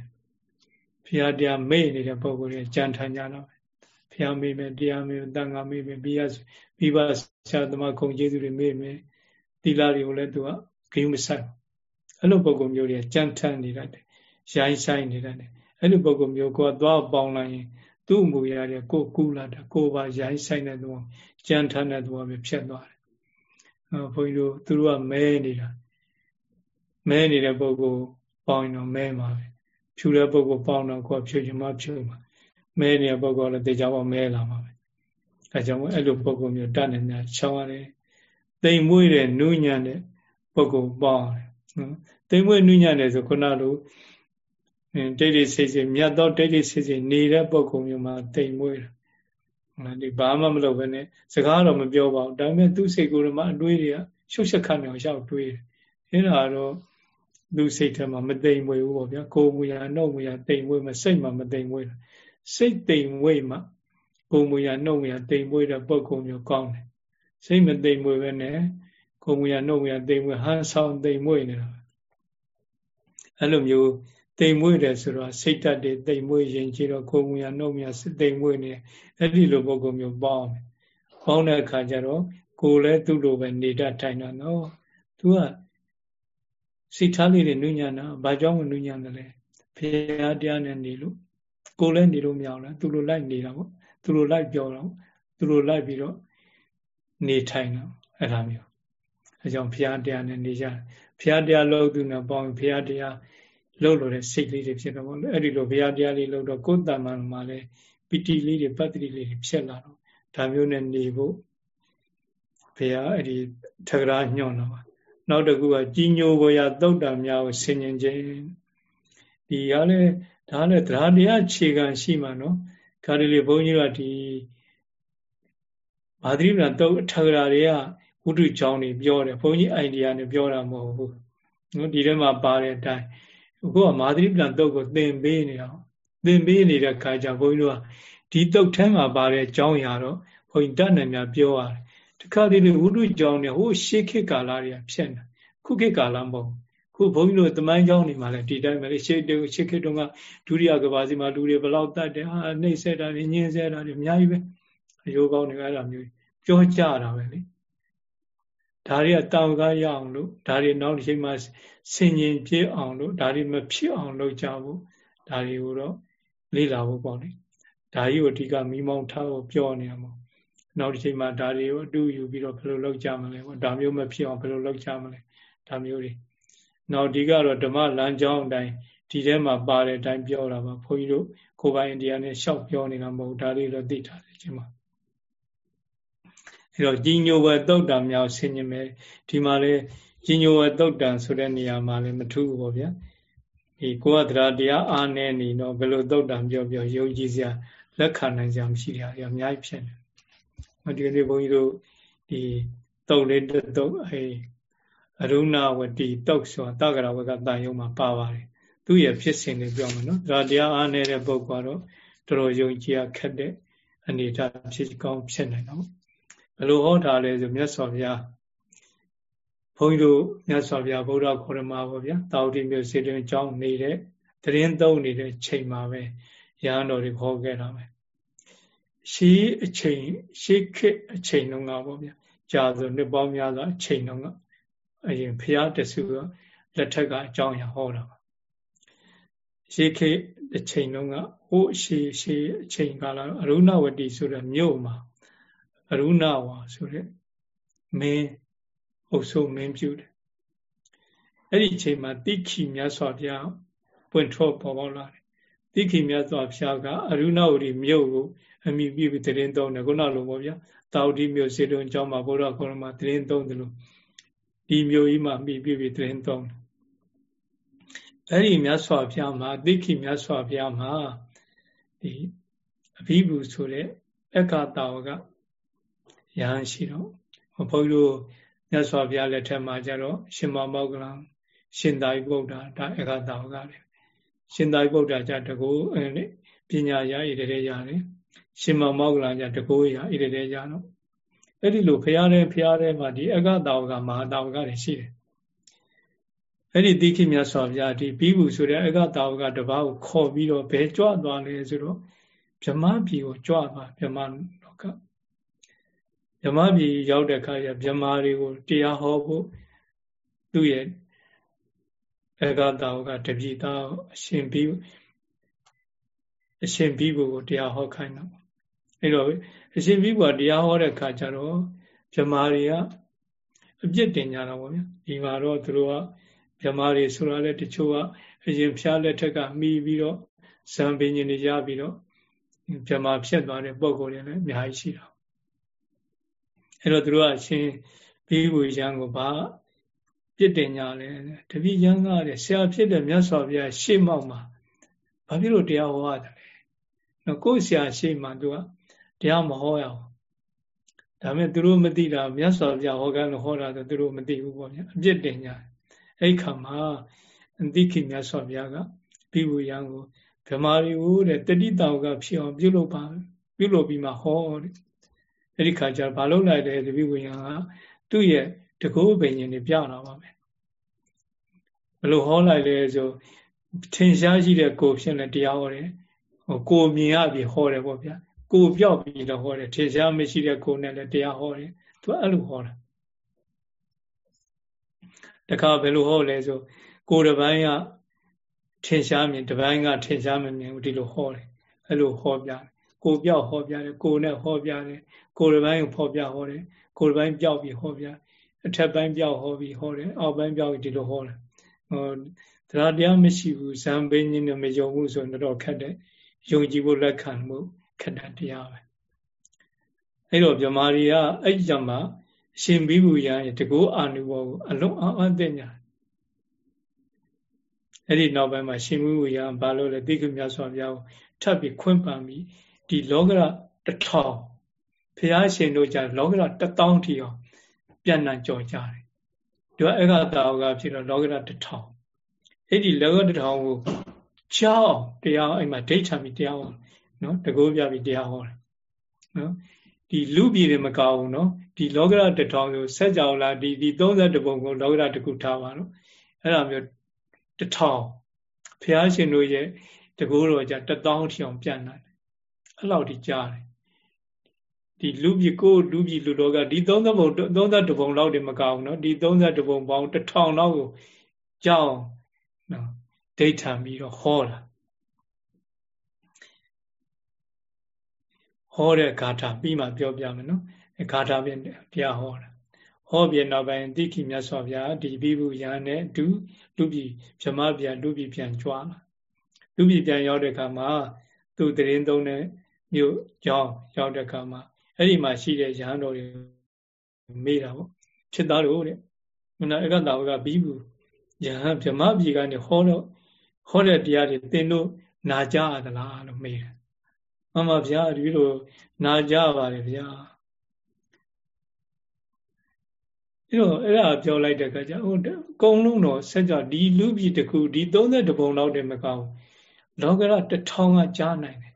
ဖရာတရားမေ့နေတဲ့ပုဂ္ဂိုလ်တွေကြံထမ်းကြတော့ဖရာမေ့မယ်တရားမေ့မယ်တန်ခါမေ့မယ်ပြီးရပြီးပါဆရာသမားခုံကျေးဇူးတွေမေ့မယ်သီလတွေကိုလည်းသူကဂိမ်းမဆိုင်အဲ့လိုပုဂ္ဂိုလ်မျိုးတွေကြံထမ်းနေတတ်တယ်ရိုင်းဆိုင်နေတတ်တယ်အဲ့လိုပုဂ္ဂိုလ်မျိုးကိုသွားပေါင်းလိုက်ရင်သူ့မူရတဲ့ကိုကူလာတာကိုပါရိုင်းဆိုင်တဲ့သူကြံထမ်းတဲ့သူကပဲဖြစ်သွားတယ်အဲဘုန်းကြီးတို့သူတို့ကမဲနေတာမဲနေတဲ့ပုဂ္ဂိုလ် ပေါင်းရင်တော့မဲမှာပဲဖြူတဲ့ပုဂ္ဂိုလ်ပေါင်းတော့ကိုယ်ဖြူချင်မှဖြူမှာမဲနေတဲ့ပုဂ္ဂိုလ်လည်းတေချာပေါ့မဲလာမှာပဲအဲကြောင့်အဲ့လိုပုဂ္ဂိုလ်မျိုးတတ်နေများချောင်းရတယ်တိမ်မွေးတဲ့နူးညံ့တဲ့ပုဂ္ဂိုလ်ပေါင်းတယ်နော်တိမ်မွေးနူးညံ့တယ်ဆိုခုနလိုတိတ်တိတ်ဆိတ်ဆိတ်မြတ်သောတိတ်တိတ်ဆိတ်ဆိတ်နေတဲ့ပုဂ္ဂိုလ်မျိုးမှာတိမ်မွေးတယ်ဒီဘာမှမလုပ်ဘဲနဲ့စကားတော့မပြောပါဘူးဒါပေမဲ့သူ့စိတ်ကိုယ်မှာအတွေးတွေကရှုပ်ရှက်ခတ်နေအောင်ရှောက်တွေးတယ်အဲ့ဒါတော့ သူ့စိတ်ထဲမှာမတိမ်မွေဘူးပေါ့ဗျာကိုယ်မူရနှုတ်မူရတိမ်မွေမစိတ်မှာမတိမ်မွေစိတ်တိမ်မွေမှာကိုယ်မူရနှုတ်မူရတိမ်မွေတဲ့ပုဂ္ဂိုလ်မျိုးကောင်းတယ်စိတ်မတိမ်မွေပဲနဲ့ကိုယ်မူရနှုတ်မူရတိမ်မွေဟန်ဆောင်တိမ်မွေနေတာအဲ့လိုမျိုးတိမ်မွေတယ်ဆိုတော့စိတ်တတ်တွေတိမ်မွေရင်ကြည့်တော့ကိုယ်မူရနှုတ်မူရတိမ်မွေနေအဲ့ဒီလိုပုဂ္ဂိုလ်မျိုးပေါင်းတယ်ပေါင်းတဲ့အခါကျတော့ကိုယ်လည်းသူ့လိုပဲနေတတ်ထိုင်တာနော်သူက စိတ်ထားလေးတွေနုညံ့တာဘာကြောင့်မနုညံ့တယ်လဲဖရာတရားနဲ့နေလို့ကိုယ်လည်းနေလို့မရဘူးလားသူလိုလိုက်နေတာပေါ့သူလိုလိုက်ပြောတော့သူလိုလိုက်ပြီးတော့နေထိုင်တော့အဲ့ဒါမျိုးအဲကြောင့်ဖရာတရားနဲ့နေကြဖရာတရားလို့သူနဲ့ပေါင်းဖရာတရားလို့လို့တဲ့စိတ်လေးတွေဖြစ်တော့ပေါ့အဲ့ဒီလိုဖရာတရားလေးလို့တော့ကိုယ်တဏ္ဍာမှာလည်းပီတိလေးတွေပတ္တိလေးတွေဖြစ်လာတော့ဒါမျိုးနဲ့နေဖို့ဖရာအဲ့ဒီထကရာညွှန်တော့ နောက်တစ်ခုကကြီးညိုဘရာသုတ်တံများကိုဆင်ញင်ခြင်းဒီကလည်းဒါလည်းတရားတရားခြေခံရှိမှနော်ခါဒီလေဘုန်းကြီးကဒီမာသရိပဏသုတ်ထကရာတွေကဝိတုကြောင်းတွေပြောတယ်ဘုန်းကြီးအိုင်ဒီယာနဲ့ပြောတာမဟုတ်ဘူးနော်ဒီထဲမှာပါတဲ့အတိုင်းအခုကမာသရိပဏသုတ်ကိုသင်ပေးနေတာသင်ပေးနေတဲ့ခါကျဘုန်းကြီးတို့ကဒီသုတ်ထဲမှာပါတဲ့အကြောင်းအရာတော့ဘုန်းကြီးတတ်နိုင်များပြောရတယ် တခါတည်းဝိတုကြောင့်ねဟိုရှေးခေတ်ကာလတွေကဖြစ်နေခုခေတ်ကာလမဟုတ်ခုဘုန်းကြီးတို့တမိုင်းကြောင်းနေမှာလဲဒီတိုင်းပဲလေရှေးတုန်းရှေးခေတ်တုန်းကဒုတိယကဘာစီမှာလူတွေဘလောက်တတ်တယ်ဟာနှိမ့်ဆက်တာတွေညင်းဆက်တာတွေအများကြီးပဲအယိုးကောင်းတွေအဲ့လိုမျိုးပြောကြတာပဲလေဒါတွေကတောင်ကားရအောင်လို့ဒါတွေနောက်တစ်ချိန်မှာဆင်ញင်ပြေးအောင်လို့ဒါတွေမဖြစ်အောင်လုပ်ကြဖို့ဒါတွေကိုတော့လေ့လာဖို့ပေါ့လေဒါကြီးကိုအဓိကမိမောင်းထားဖို့ပြောနေရမှာ နောက်တစ်ချိန်မှာဒါတွေကိုအတူယူပြီးတော့ဘယ်လိုလုပ်ကြမလဲပေါ့ဒါမျိုးမဖြစ်အောင်ဘယ်လိုလုပ်ကြမလဲဒါမျိုးတွေနောက်ဒီကတော့ဓမ္မလမ်းကြောင်းအတိုင်းဒီထဲမှာပါတဲ့အတိုင်းပြောတာပါဘုန်းကြီးတို့ကိုပိုင်အိန္ဒိယနဲ့ရှောက်ပြောနေတာမဟုတ်ဒါလေးတော့သိထားတယ်ချင်းမှာအဲတော့ကြီးညိုဝဲတုတ်တံမြောက်ဆင်ញင်မယ်ဒီမှာလေကြီးညိုဝဲတုတ်တံဆိုတဲ့နေရာမှာလည်းမထူးဘူးပေါ့ဗျာဒီကိုယ်ကတရားတရားအားနေနေတော့ဘယ်လိုတုတ်တံပြောပြောယုံကြည်စရာလက်ခံနိုင်စရာမရှိတာအများကြီးဖြစ်နေ ဒီကနေ့ဘုန်းကြီးတို့ဒီတုတ်လေးတုတ်အဲအရုဏဝတီတုတ်ဆိုတာတက္ကရာဝကတန်ယုံမှာပါပါတယ်သူ့ရဲ့ဖြစ်စဉ်တွေပြောမယ်နော်ဒါတရားအားနေတဲ့ပုဂ္ဂိုလ်ကတော့တော်တော်ယုံကြည်ရခက်တဲ့အနေအထားဖြစ်ကောင်းဖြစ်နိုင်တော့ဘယ်လိုဟောတာလဲဆိုမြတ်စွာဘုရားဘုန်းကြီးတို့မြတ်စွာဘုရားဗုဒ္ဓခေါရမပေါ့ဗျာတာဝတိမျိုးစေတင်းကျောင်းနေတဲ့တရင်သုံးနေတဲ့ချိန်မှာပဲရဟန်းတော်တွေခေါ်ခဲ့တာပဲ ရှေးအချိန်ရှေးခေတ်အချိန်တုန်းကပေါ့ဗျာကြာဆိုနှစ်ပေါင်းများစွာအချိန်တုန်းကအရင်ဖရာတဆူကလက်ထက်ကအကြောင်းအရာဟောတာပါရေခေအချိန်လုံးကဟိုးရှေရှေအချိန်ကာလအရုဏဝတီဆိုတဲ့မြို့မှာအရုဏဝါဆိုတဲ့မင်းအုပ်စုမင်းပြုတယ်အဲ့ဒီအချိန်မှာတိခိမြတ်စွာဘုရားပွင့်ထွက်ပေါ်ပေါက်လာတယ် တိခိမြတ်စွာဘုရားကအရုဏဝတီမြို့ကိုအမိပြုပြီးတရင်သုံးတယ်ခုနလိုပေါ့ဗျာတာဝတိမြို့စေတုံကျောင်းမှာဘုရားခေါ်မှာတရင်သုံးတယ်လို့ဒီမြို့ကြီးမှာမိပြုပြီးတရင်သုံးတယ်အဲ့ဒီမြတ်စွာဘုရားမှာတိခိမြတ်စွာဘုရားမှာဒီအဘိဗုဆိုတဲ့အက္ခတာဝကရဟန်းရှိတော့ဘုန်းကြီးတို့မြတ်စွာဘုရားလက်ထက်မှာကျတော့ရှင်မောမောကလံရှင်သာရိပုတ္တရာဒါအက္ခတာဝကလေ ရှင်သာရိပုတ္တရာကြတကူပညာရဣတရေရတယ်ရှင်မောမောကလံကြတကူရဣတရေရတော့အဲ့ဒီလိုဖရာတဲ့ဖရာတဲ့မှာဒီအက္ခတာဝကမဟာတာဝကတွေရှိတယ်အဲ့ဒီတိခိမြတ်စွာဘုရားဒီပြီးဘူးဆိုတဲ့အက္ခတာဝကတပါးကိုခေါ်ပြီးတော့ဘယ်ကြွသွားလဲဆိုတော့ဗြဟ္မပြည်ကိုကြွသွားဗြဟ္မလောကဗြဟ္မပြည်ရောက်တဲ့အခါကျဗြဟ္မာတွေကိုတရားဟောဖို့သူ့ရဲ့ အက္ခတာဝကတပိသားအရှင်ပြီးအရှင်ပြီးဘူးကိုတရားဟောခိုင်းတော့အဲ့တော့အရှင်ပြီးဘူးကတရားဟောတဲ့အခါကျတော့ဗြဟ္မာတွေကအပြစ်တင်ကြတာပေါ့ဗျာဒီမှာတော့သူတို့ကမြမတွေဆိုတာလည်းတချို့ကအရင်ဖျားလက်ထက်ကမှီပြီးတော့ဇံပင်ရှင်တွေရပြီးတော့မြမဖြစ်သွားတဲ့ပုံကိုယ်တွေလည်းအများကြီးရှိတာအဲ့တော့သူတို့ကရှင်ပြီးဘူးရန်ကိုဗာ ပြစ်တင်ကြလဲတပည့်ရန်ကတဲ့ဆရာဖြစ်တဲ့မြတ်စွာဘုရားရှေ့မောက်မှာဘာဖြစ်လို့တရားဟောရတယ်လဲနော်ကိုယ်ဆရာရှေ့မှာသူကတရားမဟောရအောင်ဒါမဲ့သူတို့မသိတာမြတ်စွာဘုရားဟောကန်းလို့ဟောတာဆိုသူတို့မသိဘူးပေါ့ဗျာအပြစ်တင်ကြတယ်အဲ့ခါမှာအသိခိမြတ်စွာဘုရားကဘိဝရံကိုဗမာတွေကိုတဲ့တတိတောင်ကဖြစ်အောင်ပြုလုပ်ပါပြုလုပ်ပြီးမှဟောတဲ့အဲ့ဒီခါကျဘာလုပ်လိုက်လဲတပိဝိညာကသူ့ရဲ့ တကောပင်ရှင်တွေပြတာပါပဲဘလို့ဟောလိုက်လဲဆိုထင်ရှားရှိတဲ့ကိုဖြစ်နေတရားဟောတယ်ဟိုကိုမြင်ရပြီးဟောတယ်ပေါ့ဗျာကိုပြောက်ပြီးတော့ဟောတယ်ထင်ရှားမရှိတဲ့ကိုနဲ့လည်းတရားဟောတယ်သူအဲ့လိုဟောတာတခါဘယ်လိုဟောလဲဆိုကိုယ်တစ်ပိုင်းကထင်ရှားမြင်တစ်ပိုင်းကထင်ရှားမမြင်ဘူးဒီလိုဟောတယ်အဲ့လိုဟောပြတယ်ကိုပြောက်ဟောပြတယ်ကိုနဲ့ဟောပြတယ်ကိုယ်တစ်ပိုင်းကိုဖော်ပြဟောတယ်ကိုယ်တစ်ပိုင်းပြောက်ပြီးဟောပြ အထက်ပိုင်းပြောက်ဟောပြီးဟောတယ်အောက်ပိုင်းပြောက်ပြီးဒီလိုဟောတယ်ဟောတရားတရားမရှိဘူးဇံပင်းကြီးနဲ့မယုံဘူးဆိုရင်တော့ခက်တယ်ယုံကြည်ဖို့လက်ခံမှုခက်တဲ့တရားပဲအဲ့တော့မြမာရီကအဲ့ဒီကြမှာအရှင်ဘိဗုယံရဲ့တကူအာနုဘောကိုအလုံးအောင်အသိညာအဲ့ဒီနောက်ပိုင်းမှာရှင်ဘိဗုယံဘာလို့လဲတိက္ကမြတ်စွာဘုရားကိုထပ်ပြီးခွင့်ပန်ပြီးဒီလောကရတထောင်ဘုရားရှင်တို့ကြလောကရတထောင်ထီအောင် ပြန်နိုင်ကြော်ကြတယ်ဒီကဧကတာဝကဖြစ်တော့လောကရတထောင်အဲ့ဒီလောကတထောင်ကိုကြောက်တရားအဲ့မှာဒိဋ္ဌာမိတရားဟောနော်တကောပြပြီးတရားဟောတယ်နော်ဒီလူပြည်တွေမကောင်းဘူးနော်ဒီလောကရတထောင်ဆိုဆက်ကြောင်လာဒီဒီ32ပုံကိုလောကရတခုထားပါတော့အဲ့လိုမျိုးတထောင်ဘုရားရှင်တို့ရဲ့တကူတော်ကြတထောင်ထီအောင်ပြန်နိုင်တယ်အဲ့လောက်ထိကြားတယ် ဒီလူပြည်ကိုလူပြည်လူတော်ကဒီ30ပုံ32ပုံလောက်တွေမကောင်းဘူးနော်ဒီ32ပုံပေါင်းတထောင်လောက်ကိုကြောင်းနော်ဒိဋ္ဌံပြီးတော့ဟောတာဟောတဲ့ဂါထာပြီးမှပြောပြမယ်နော်အဲဂါထာပြင်တရားဟောတာဟောပြနောက်ပိုင်းတိခိမြတ်စွာဘုရားဒီဘိဗုရဟန်းနဲ့ဒုလူပြည်ဗြဟ္မပြန်လူပြည်ပြန်ကြွားလာလူပြည်ပြန်ရောက်တဲ့အခါမှာသူတရင်သုံးတဲ့မြို့ကြောင်းရောက်တဲ့အခါမှာ အဲ့ဒီမှာရှိတဲ့ရဟန်းတော်တွေမေးတာပေါ့ဖြစ်သားလို့တဲ့မနာအကတာဝကဘိဗုရဟန်းဗြဟ္မပြည်ကနေဟောတော့ဟောတဲ့တရားတွေသင်တို့နာကြရသလားလို့မေးတယ်မှန်ပါဗျာဒီလိုနာကြပါလေဗျာအဲ့တော့အဲ့ဒါပြောလိုက်တဲ့အခါကျဟိုအကုန်လုံးတော့ဆက်ကြဒီလူပြည်တစ်ခုဒီ32ပုံလောက်တည်းမကောင်းလောကရတထောင်ကကြားနိုင်တယ်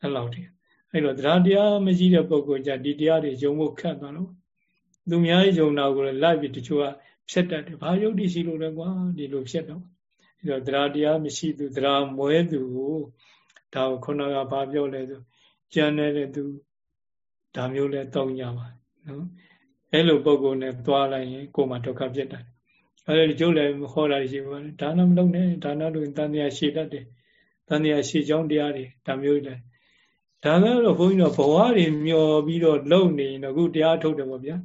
အဲ့လောက်တည်း အဲ့တော့တရားတရားမရှိတဲ့ပုဂ္ဂိုလ်ကြဒီတရားတွေယုံဖို့ခက်သွားလို့သူများယုံတာကိုလည်းလိုက်ပြီးတချို့ကဖြတ်တတ်တယ်ဘာယုတ်တိရှိလို့လဲကွာဒီလိုဖြစ်တော့အဲ့တော့တရားတရားမရှိသူတရားမွဲသူကိုဒါကိုခုနကဘာပြောလဲဆိုကြံနေတဲ့သူဒါမျိုးလဲတောင်းကြပါနော်အဲ့လိုပုံကိုနဲ့သွားလိုက်ရင်ကိုယ်မှာဒုက္ခဖြစ်တယ်အဲဒီကျုပ်လည်းဟောတာရှိပါတယ်ဒါနမလုပ်နဲ့ဒါနလို့တန်တရားရှိတတ်တယ်တန်တရားရှိကြောင်းတရားတွေဒါမျိုးလည်း ဒါကတော့ဘုန်းကြီးတို့ဘဝတွေမျောပြီးတော့လုံနေရင်အခုတရားထုတ်တယ်ပေါ့ဗျာ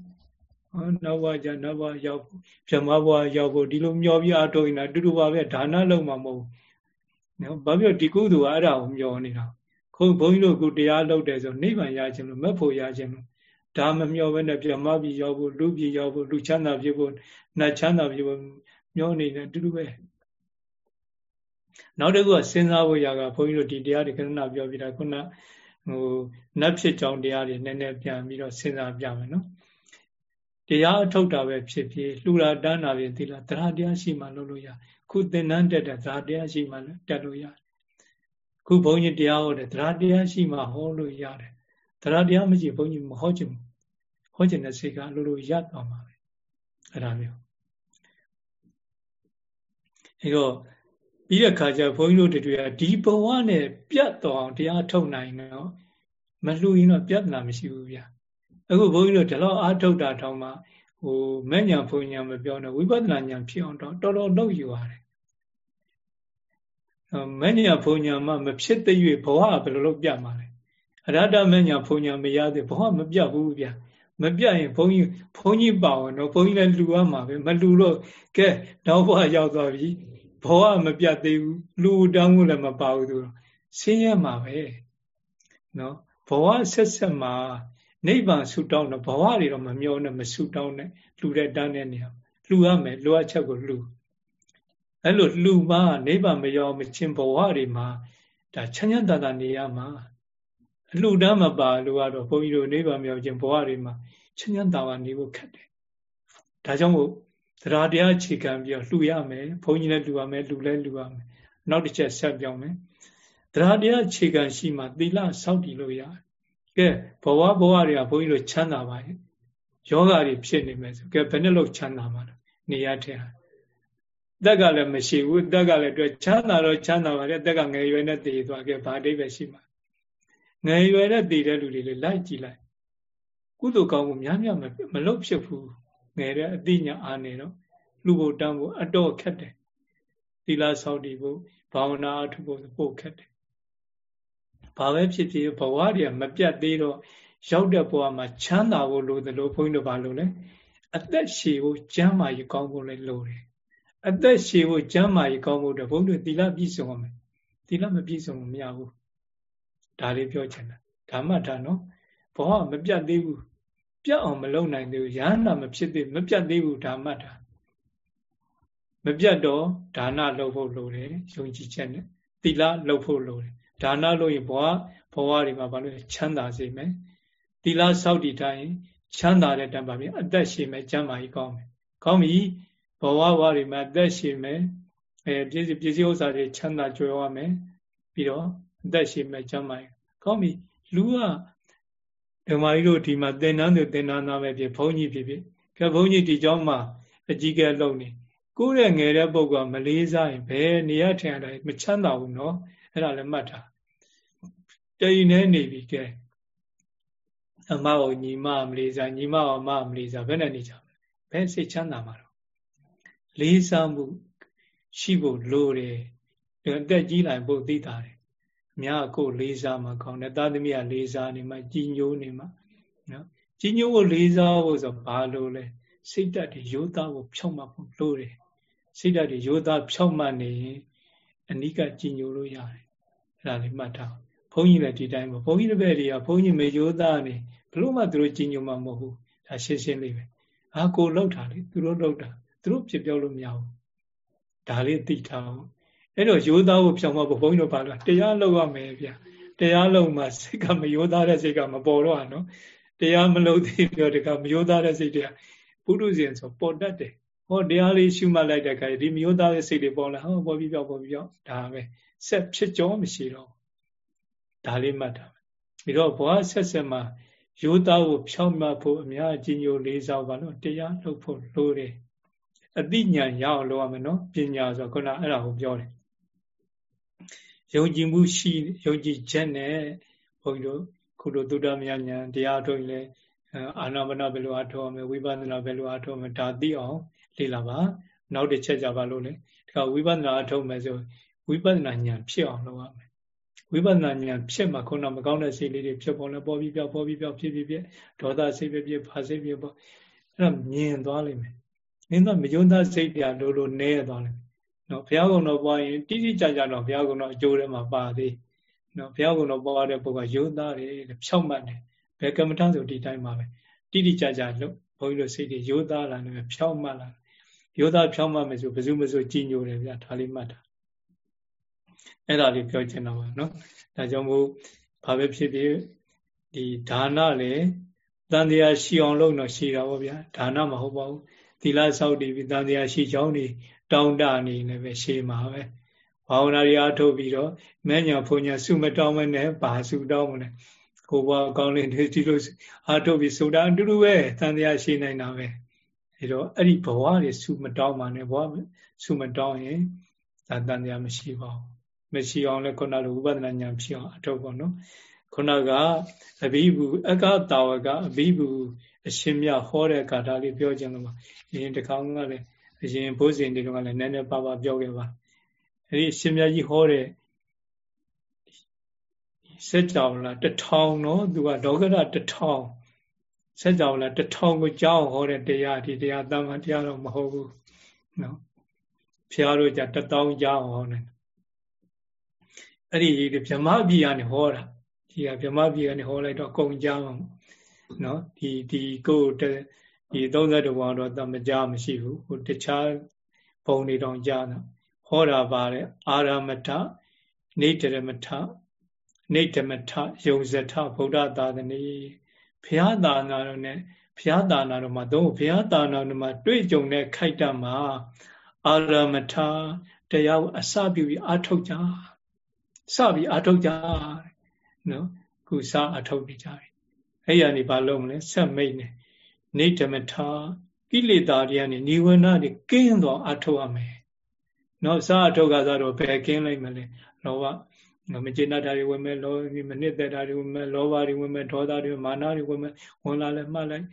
ဟောနောက်ဘဝကျနောက်ဘဝရောက်ဗြဟ္မဘဝရောက်ဖို့ဒီလိုမျောပြီးအထုတ်နေတာတူတူပါပဲဒါနလုံးမှာမဟုတ်နော်ဘာဖြစ်ဒီကုသိုလ်ကအဲ့ဒါကိုမျောနေတာခုဘုန်းကြီးတို့ကတရားလုပ်တယ်ဆိုနိဗ္ဗာန်ရခြင်းလို့မက်ဖို့ရခြင်းလို့ဒါမမျောဘဲနဲ့ပြမပြီးရောက်ဖို့လူပြည်ရောက်ဖို့လူချမ်းသာဖြစ်ဖို့နတ်ချမ်းသာဖြစ်ဖို့မျောနေတယ်တူတူပဲနောက်တစ်ခုကစဉ်းစားဖို့ရကဘုန်းကြီးတို့ဒီတရားတွေခဏပြောပြတာခုန ဟိုနတ်ဖြစ်ကြောင်းတရားတွေနည်းနည်းပြန်ပြီးတော့စဉ်းစားပြမယ်နော်တရားအထုတ်တာပဲဖြစ်ဖြစ်လှူတာတန်းတာပဲသီလားတရားတရားရှိမှလုပ်လို့ရခုသင်္นานတက်တဲ့တရားတရားရှိမှတက်လို့ရခုဘုန်းကြီးတရားဟောတယ်တရားတရားရှိမှဟောလို့ရတယ်တရားတရားမရှိဘုန်းကြီးမဟောချင်ဘူးဟောချင်တဲ့စိတ်ကလို့လို့ရသွားမှာပဲအဲ့ဒါမျိုးအဲတော့ ပြီးတဲ့ခါကျဘုန်းကြီးတို့တွေကဒီဘဝနဲ့ပြတ်တော်အောင်တရားထုတ်နိုင်တော့မလှူရင်တော့ပြတ်နာမရှိဘူးဗျာအခုဘုန်းကြီးတို့ဒီလောက်အားထုတ်တာတောင်မှဟိုမဲ့ညာဘုံညာမပြောနဲ့ဝိပဿနာညာဖြစ်အောင်တော့တော်တော်လုပ်ယူရတယ်မဲ့ညာဘုံညာမှမဖြစ်တဲ့၍ဘဝဘယ်လိုလုပ်ပြမှာလဲအရဟတမဲ့ညာဘုံညာမရသေးဘဝမပြတ်ဘူးဗျာမပြတ်ရင်ဘုန်းကြီးဘုန်းကြီးပါဝင်တော့ဘုန်းကြီးလည်းလှူရမှာပဲမလှူတော့ကဲနောက်ဘဝရောက်သွားပြီ ဘဝမပြတ်သေးဘူးလူတောင်းမှုလည်းမပါဘူးသူဆင်းရဲမှာပဲနော်ဘဝဆက်ဆက်မှာနိဗ္ဗာန်ဆူတောင်းတော့ဘဝတွေတော့မမျောနဲ့မဆူတောင်းနဲ့လှူတဲ့တန်းတဲ့နေရာလှူရမယ်လိုအပ်ချက်ကိုလှူအဲ့လိုလှူမှနိဗ္ဗာန်မရောမချင်းဘဝတွေမှာဒါချမ်းချမ်းသာသာနေရမှာအလှူတန်းမပါလို့ကတော့ဘုန်းကြီးတို့နိဗ္ဗာန်မရောချင်းဘဝတွေမှာချမ်းချမ်းသာသာနေဖို့ခက်တယ်ဒါကြောင့်မို့ တရားတရားခြေခံပြီးတော့လှူရမယ်ဘုန်းကြီးလည်းလှူရမယ်လှူလည်းလှူရမယ်နောက်တစ်ချက်ဆက်ပြောင်းမယ်တရားတရားခြေခံရှိမှသီလစောင့်တည်လို့ရတယ်ကဲဘဝဘဝတွေကဘုန်းကြီးတို့ချမ်းသာပါရဲ့ယောဂတွေဖြစ်နေမယ်ဆိုကဲဘယ်နှလို့ချမ်းသာမှာလဲနေရထဲဟာတက်ကလည်းမရှိဘူးတက်ကလည်းတွေ့ချမ်းသာတော့ချမ်းသာပါလေတက်ကငယ်ရွယ်နဲ့တည်သွားခဲ့ဘာအတိပဲရှိမှာငယ်ရွယ်နဲ့တည်တဲ့လူတွေလေလိုက်ကြည့်လိုက် ကုသိုလ်ကောင်းမှုများများမလုပ်ဖြစ်ဘူး ငယ်တဲ့အသိဉာဏ်အားနေတော့လူဖို့တန်းဖို့အတော့ခက်တယ်သီလဆောက်တည်ဖို့ဘာဝနာအထုဖို့ပို့ခက်တယ်ဘာပဲဖြစ်ဖြစ်ဘဝတွေကမပြတ်သေးတော့ရောက်တဲ့ဘဝမှာချမ်းသာဖို့လိုသလိုဘုန်းကြီးတို့ဘာလို့လဲအသက်ရှည်ဖို့ကျမ်းမာရေးကောင်းဖို့လည်းလိုတယ်အသက်ရှည်ဖို့ကျမ်းမာရေးကောင်းဖို့တော့ဘုန်းကြီးတို့သီလပြည့်စုံရမယ်သီလမပြည့်စုံမရဘူးဒါလေးပြောချင်တာဓမ္မဒါနော်ဘဝမပြတ်သေးဘူး ပြတ်အောင်မလုပ်နိုင်သေးဘူးရဟန္တာမဖြစ်သေးမပြတ်သေးဘူးဓမ္မဒါမပြတ်တော့ဒါနလုပ်ဖို့လိုတယ်ယုံကြည်ချက်နဲ့သီလလုပ်ဖို့လိုတယ်ဒါနလို့ရင်ဘဝဘဝတွေမှာဘာလို့ချမ်းသာစေမယ်သီလစောင့်တည်တိုင်းချမ်းသာတဲ့တံပါပြီအသက်ရှင်မယ်ကျမ်းမာကြီးကောင်းမယ်ကောင်းပြီဘဝဘဝတွေမှာအသက်ရှင်မယ်အဲပြည့်စုံပြည့်စုံဥစ္စာတွေချမ်းသာကြွယ်ဝမယ်ပြီးတော့အသက်ရှင်မယ်ကျမ်းမာကြီးကောင်းပြီလူက ဓမ္မကြီးတို့ဒီမှာသင်္นานသူသင်္นานသားပဲဖြစ်ဘုန်းကြီးဖြစ်ဖြစ်ကဲဘုန်းကြီးဒီเจ้าမှာအကြီးကဲလုံနေကိုယ့်ရဲ့ငယ်တဲ့ပုဂ္ဂိုလ်ကမလေးစားရင်ဘယ်နေရာထင်ရတယ်မချမ်းသာဘူးเนาะအဲ့ဒါလည်းမှတ်ထားတိန်နေနေပြီကဲအမကိုညီမမလေးစားညီမအမမလေးစားဘယ်နဲ့နေကြဘယ်စိတ်ချမ်းသာမှာတော့လေးစားမှုရှိဖို့လိုတယ်အသက်ကြီးလိုက်ဖို့သိတာတယ် အများကိုလေးစားမှကောင်းတယ်သာသမီးကလေးစားနေမှကြီးညိုးနေမှနော်ကြီးညိုးဖို့လေးစားဖို့ဆိုဘာလို့လဲစိတ်ဓာတ်တွေရိုးသားဖို့ဖြောင့်မဖို့လိုတယ်စိတ်ဓာတ်တွေရိုးသားဖြောင့်မနေရင်အနိကကြီးညိုလို့ရတယ်အဲ့ဒါလေးမှတ်ထားဘုန်းကြီးလည်းဒီတိုင်းပဲဘုန်းကြီးတစ်ပည့်တွေကဘုန်းကြီးမေရိုးသားနေဘလို့မှသူတို့ကြီးညိုမှမဟုတ်ဘူးဒါရှင်းရှင်းလေးပဲအာကိုလောက်တာလေသူတို့လောက်တာသူတို့ဖြစ်ပြောလို့မရဘူးဒါလေးသိထားအောင် အဲ့တော့ရိုးသားဖို့ဖြောင်းမဖို့ဘုန်းကြီးတို့ပါလားတရားလောက်ရမယ်ဗျတရားလုံးမှာစိတ်ကမရိုးသားတဲ့စိတ်ကမပေါ်တော့အောင်နော်တရားမလို့သေးပြောတကမရိုးသားတဲ့စိတ်တွေကပုထုဇဉ်ဆိုပေါ်တတ်တယ်ဟောတရားလေးရှုမှတ်လိုက်တဲ့အခါဒီမျိုးသားရဲ့စိတ်တွေပေါ်လာဟောပေါ်ပြီးပြောက်ပေါ်ပြီးပြောက်ဒါပဲဆက်ဖြစ်ကြောမရှိတော့ဒါလေးမှတ်တာပြီးတော့ဘဝဆက်ဆက်မှာရိုးသားကိုဖြောင်းမှတ်ဖို့အများကြီးညိုလေးစားပါလို့တရားလုပ်ဖို့လိုတယ်အသိဉာဏ်ရအောင်လုပ်ရမယ်နော်ပညာဆိုခုနအဲ့ဒါကိုပြောတယ် ယုံကြည်မှုရှိယုံကြည်ချက်နဲ့ဘုန်းကြီးတို့ခုလိုသုဒ္ဓမြညာတရားထုတ်ရင်လည်းအာနာပါနဘယ်လိုအထောက်အမယ်ဝိပဿနာဘယ်လိုအထောက်အမယ်ဒါသိအောင်လေ့လာပါနောက်တစ်ချက်ကြပါလို့လေဒါဝိပဿနာအထုတ်မယ်ဆိုဝိပဿနာဉာဏ်ဖြစ်အောင်လုပ်ရမယ်ဝိပဿနာဉာဏ်ဖြစ်မှခုနမကောင်းတဲ့စိတ်လေးတွေဖြစ်ပေါ်လဲပေါ်ပြီးပြောက်ပေါ်ပြီးပြောက်ဖြစ်ဖြစ်ဖြစ်ဒေါသစိတ်ဖြစ်ဖြစ်ဖာစိတ်ဖြစ်ပေါ်အဲ့ဒါမြင်သွားလိမ့်မယ်မြင်တော့မယုံသားစိတ်ပြလိုလိုနဲသွားလိမ့်မယ် နော်ဘုရားကုံတော်ပွားရင်တိတိကျကျတော့ဘုရားကုံတော်အကျိုးထဲမှာပါသေးနော်ဘုရားကုံတော်ပွားတဲ့ပုဂ္ဂိုလ်ကယုံသားတယ်ဖြောက်မှတ်တယ်ဘယ်ကမ္မထဆိုဒီတိုင်းပါပဲတိတိကျကျလို့ဘုန်းကြီးတို့စိတ်တွေယုံသားလာတယ်ဖြောက်မှတ်လာယုံသားဖြောက်မှတ်မယ်ဆိုဘယ်သူမှဆိုကြည်ညိုတယ်ဗျာဒါလေးမှတ်တာအဲ့ဒါလေးပြောချင်တော့ပါနော်ဒါကြောင့်မို့ဘာပဲဖြစ်ဖြစ်ဒီဒါနလေတန်တရားရှိအောင်လုပ်တော့ရှိတာပေါ့ဗျာဒါနမဟုတ်ပါဘူးသီလစောင့်တည်ပြီးတန်တရားရှိချောင်းနေ တောင်းတနေလည်းပဲရှေးမှာပဲဘာဝနာတွေအားထုတ်ပြီးတော့မဲ့ညာဖုန်ညာစုမတောင်းမနဲ့ဘာစုတောင်းမလဲကိုဘွားကောင်းလေးတွေဒီလိုအားထုတ်ပြီးဆိုတာအတူတူပဲတန်တရားရှိနိုင်တာပဲအဲတော့အဲ့ဒီဘဝတွေစုမတောင်းပါနဲ့ဘဝစုမတောင်းရင်ဒါတန်တရားမရှိပါဘူးမရှိအောင်လဲခုနလိုဝိပဿနာဉာဏ်ဖြစ်အောင်အထုတ်ပါနော်ခုနကအဘိဘူအကတာဝကအဘိဘူအရှင်မြဟောတဲ့ကာထာလေးပြောခြင်းလို့ပါအရင်တစ်ခေါက်ကလည်း အရင်ဘုဇင်တွေကလည်းနည်းနည်းပါးပါးပြောခဲ့ပါအဲဒီအရှင်မြကြီးဟောတဲ့စက်ကြောင်လားတထောင်နော်သူကဒေါကရတထောင်စက်ကြောင်လားတထောင်ကိုကြောင်းဟောတဲ့တရားဒီတရားတမန်တရားတော့မဟုတ်ဘူးနော်ဖျားတို့ကြတထောင်ကြောင်းဟောတယ်အဲ့ဒီဗြဟ္မပြည်ကနေဟောတာဒီကဗြဟ္မပြည်ကနေဟောလိုက်တော့ကုံကြောင်းနော်ဒီဒီကို ဒီ32ဘောင်တော့တမကြမရှိဘူးဟိုတခြားဘုံတွေတောင်ကြားတာဟောတာပါလေအာရမထနေတရမထနေတမထယုံဇထဗုဒ္ဓသာသနေဘုရားသာနာတော်နဲ့ဘုရားသာနာတော်မှာသုံးဘုရားသာနာတော်မှာတွေ့ကြုံတဲ့ခိုက်တမှာအာရမထတရားကိုအစပြုပြီးအထုတ်ကြစပြီးအထုတ်ကြနော်ခုစအထုတ်နေကြပြီအဲ့ရနေဘာလုပ်မလဲဆက်မိတ်နေ နေဓမ္မထာကိလေသာတွေကနေនិဝရဏတွေကင်းတော့အထုတ်ရမယ်နော်စအထုတ်ကစားတော့ဘယ်ကင်းလိုက်မလဲလောဘမကျေနပ်တာတွေဝင်မဲ့လောမနစ်သက်တာတွေဝင်မဲ့လောဘတွေဝင်မဲ့ဒေါသတွေမာနတွေဝင်မဲ့ဝင်လာလဲမှတ်လိုက်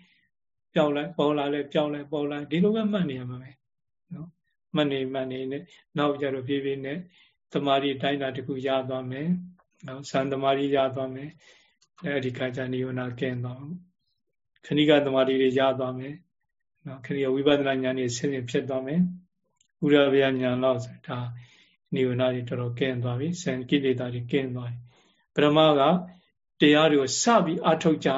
ပျောက်လိုက်ပေါ်လာလဲပျောက်လိုက်ပေါ်လာဒီလိုပဲမှတ်နေရမှာပဲနော်မှတ်နေမှတ်နေနဲ့နောက်ကြတော့ဖြည်းဖြည်းနဲ့တမာရီတိုင်းတာတခုရသွားမယ်နော်ဇန်တမာရီရသွားမယ်အဲဒီခါကျနိဝရဏကင်းသွား ခဏိကတမာရီတွေရသွားမယ်နော်ခဏိကဝိပဿနာဉာဏ်တွေဆင်းရဲဖြစ်သွားမယ်ဥရဗျာဉာဏ်တော့ဒါနိဝရဏတွေတော်တော်ကင်းသွားပြီစံကိလေသာတွေကင်းသွားပြီပရမကတရားတွေကိုစပြီးအထုတ်ကြ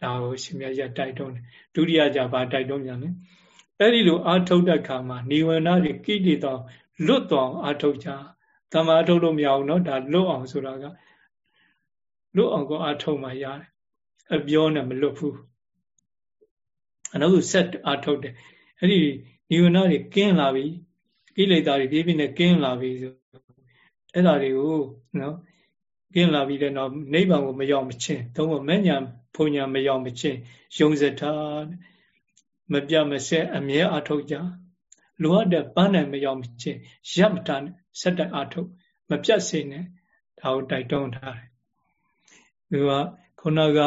ဒါကိုရှင်မြတ်ရတိုက်တွန်းတယ်ဒုတိယကြဘာတိုက်တွန်းပြန်လဲအဲ့ဒီလိုအထုတ်တဲ့ခါမှာနိဝရဏတွေကိလေသာလွတ်သွားအထုတ်ကြတမအထုတ်လို့မရဘူးเนาะဒါလွတ်အောင်ဆိုတာကလွတ်အောင်ကိုအထုတ်မှရတယ်အပြောနဲ့မလွတ်ဘူး အနောက်ဆက်အထုတ်တယ်အဲ့ဒီနိဝရဏတွေကင်းလာပြီကိလေသာတွေပြည့်ပြည့်နဲ့ကင်းလာပြီဆိုအဲ့ဒါတွေကိုနော်ကင်းလာပြီတဲ့တော့နိဗ္ဗာန်ကိုမရောက်မချင်းသုံးဖို့မဲ့ညာဘုံညာမရောက်မချင်းယုံစတာမပြမစဲအမြဲအထုတ်ကြလိုအပ်တဲ့ပန်းနိုင်မရောက်မချင်းရပ်မတန်ဆက်တက်အထုတ်မပြတ်စေနဲ့ဒါကိုတိုက်တွန်းထားတယ်သူကခုနက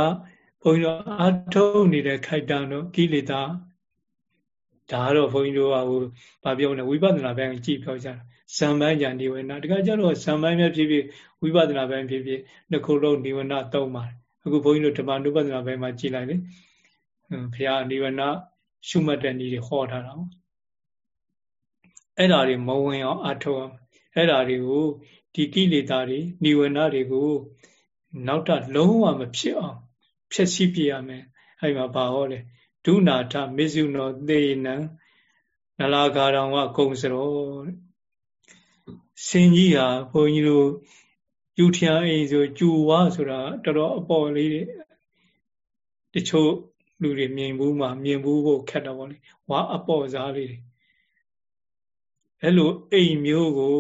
ဘုန်းကြီးတို့အထုတ်နေတဲ့ခိုက်တံတို့ကိလေသာဒါကတော့ဘုန်းကြီးတို့ကဟိုဘာပြောလဲဝိပဿနာဘက်ကြည့်ပြောကြတာဇံပိုင်းညာနိဝေနတခါကျတော့ဇံပိုင်းပဲဖြစ်ဖြစ်ဝိပဿနာဘက်ဖြစ်ဖြစ်နှစ်ခုလုံးနိဝေနသုံးပါတယ်အခုဘုန်းကြီးတို့ဓမ္မနုပဒနာဘက်မှာကြည့်လိုက်လေဘုရားနိဝေနရှုမှတ်တဲ့နည်းတွေဟောထားတာအဲ့ဒါတွေမဝင်အောင်အထောက်အဲ့ဒါတွေကိုဒီကိလေသာတွေနိဝေနတွေကိုနောက်ထပ်လုံးဝမဖြစ်အောင် ဖြည့်ဆည်းပြရမယ်အဲ့မှာဘာဟောလဲဒုနာထမေဇုနောသေနံနလာဂါရံဝကုံစရောစင်ကြီးဟာဘုန်းကြီးတို့ယူထျာအိမ်ဆိုကျူဝါဆိုတာတော်တော်အပေါ်လေးတွေတချို့လူတွေမြင်ဘူးမှမြင်ဘူးဖို့ခက်တော့ဗောလေဝါအပေါ်စားလေးတွေအဲ့လိုအိမ်မျိုးကို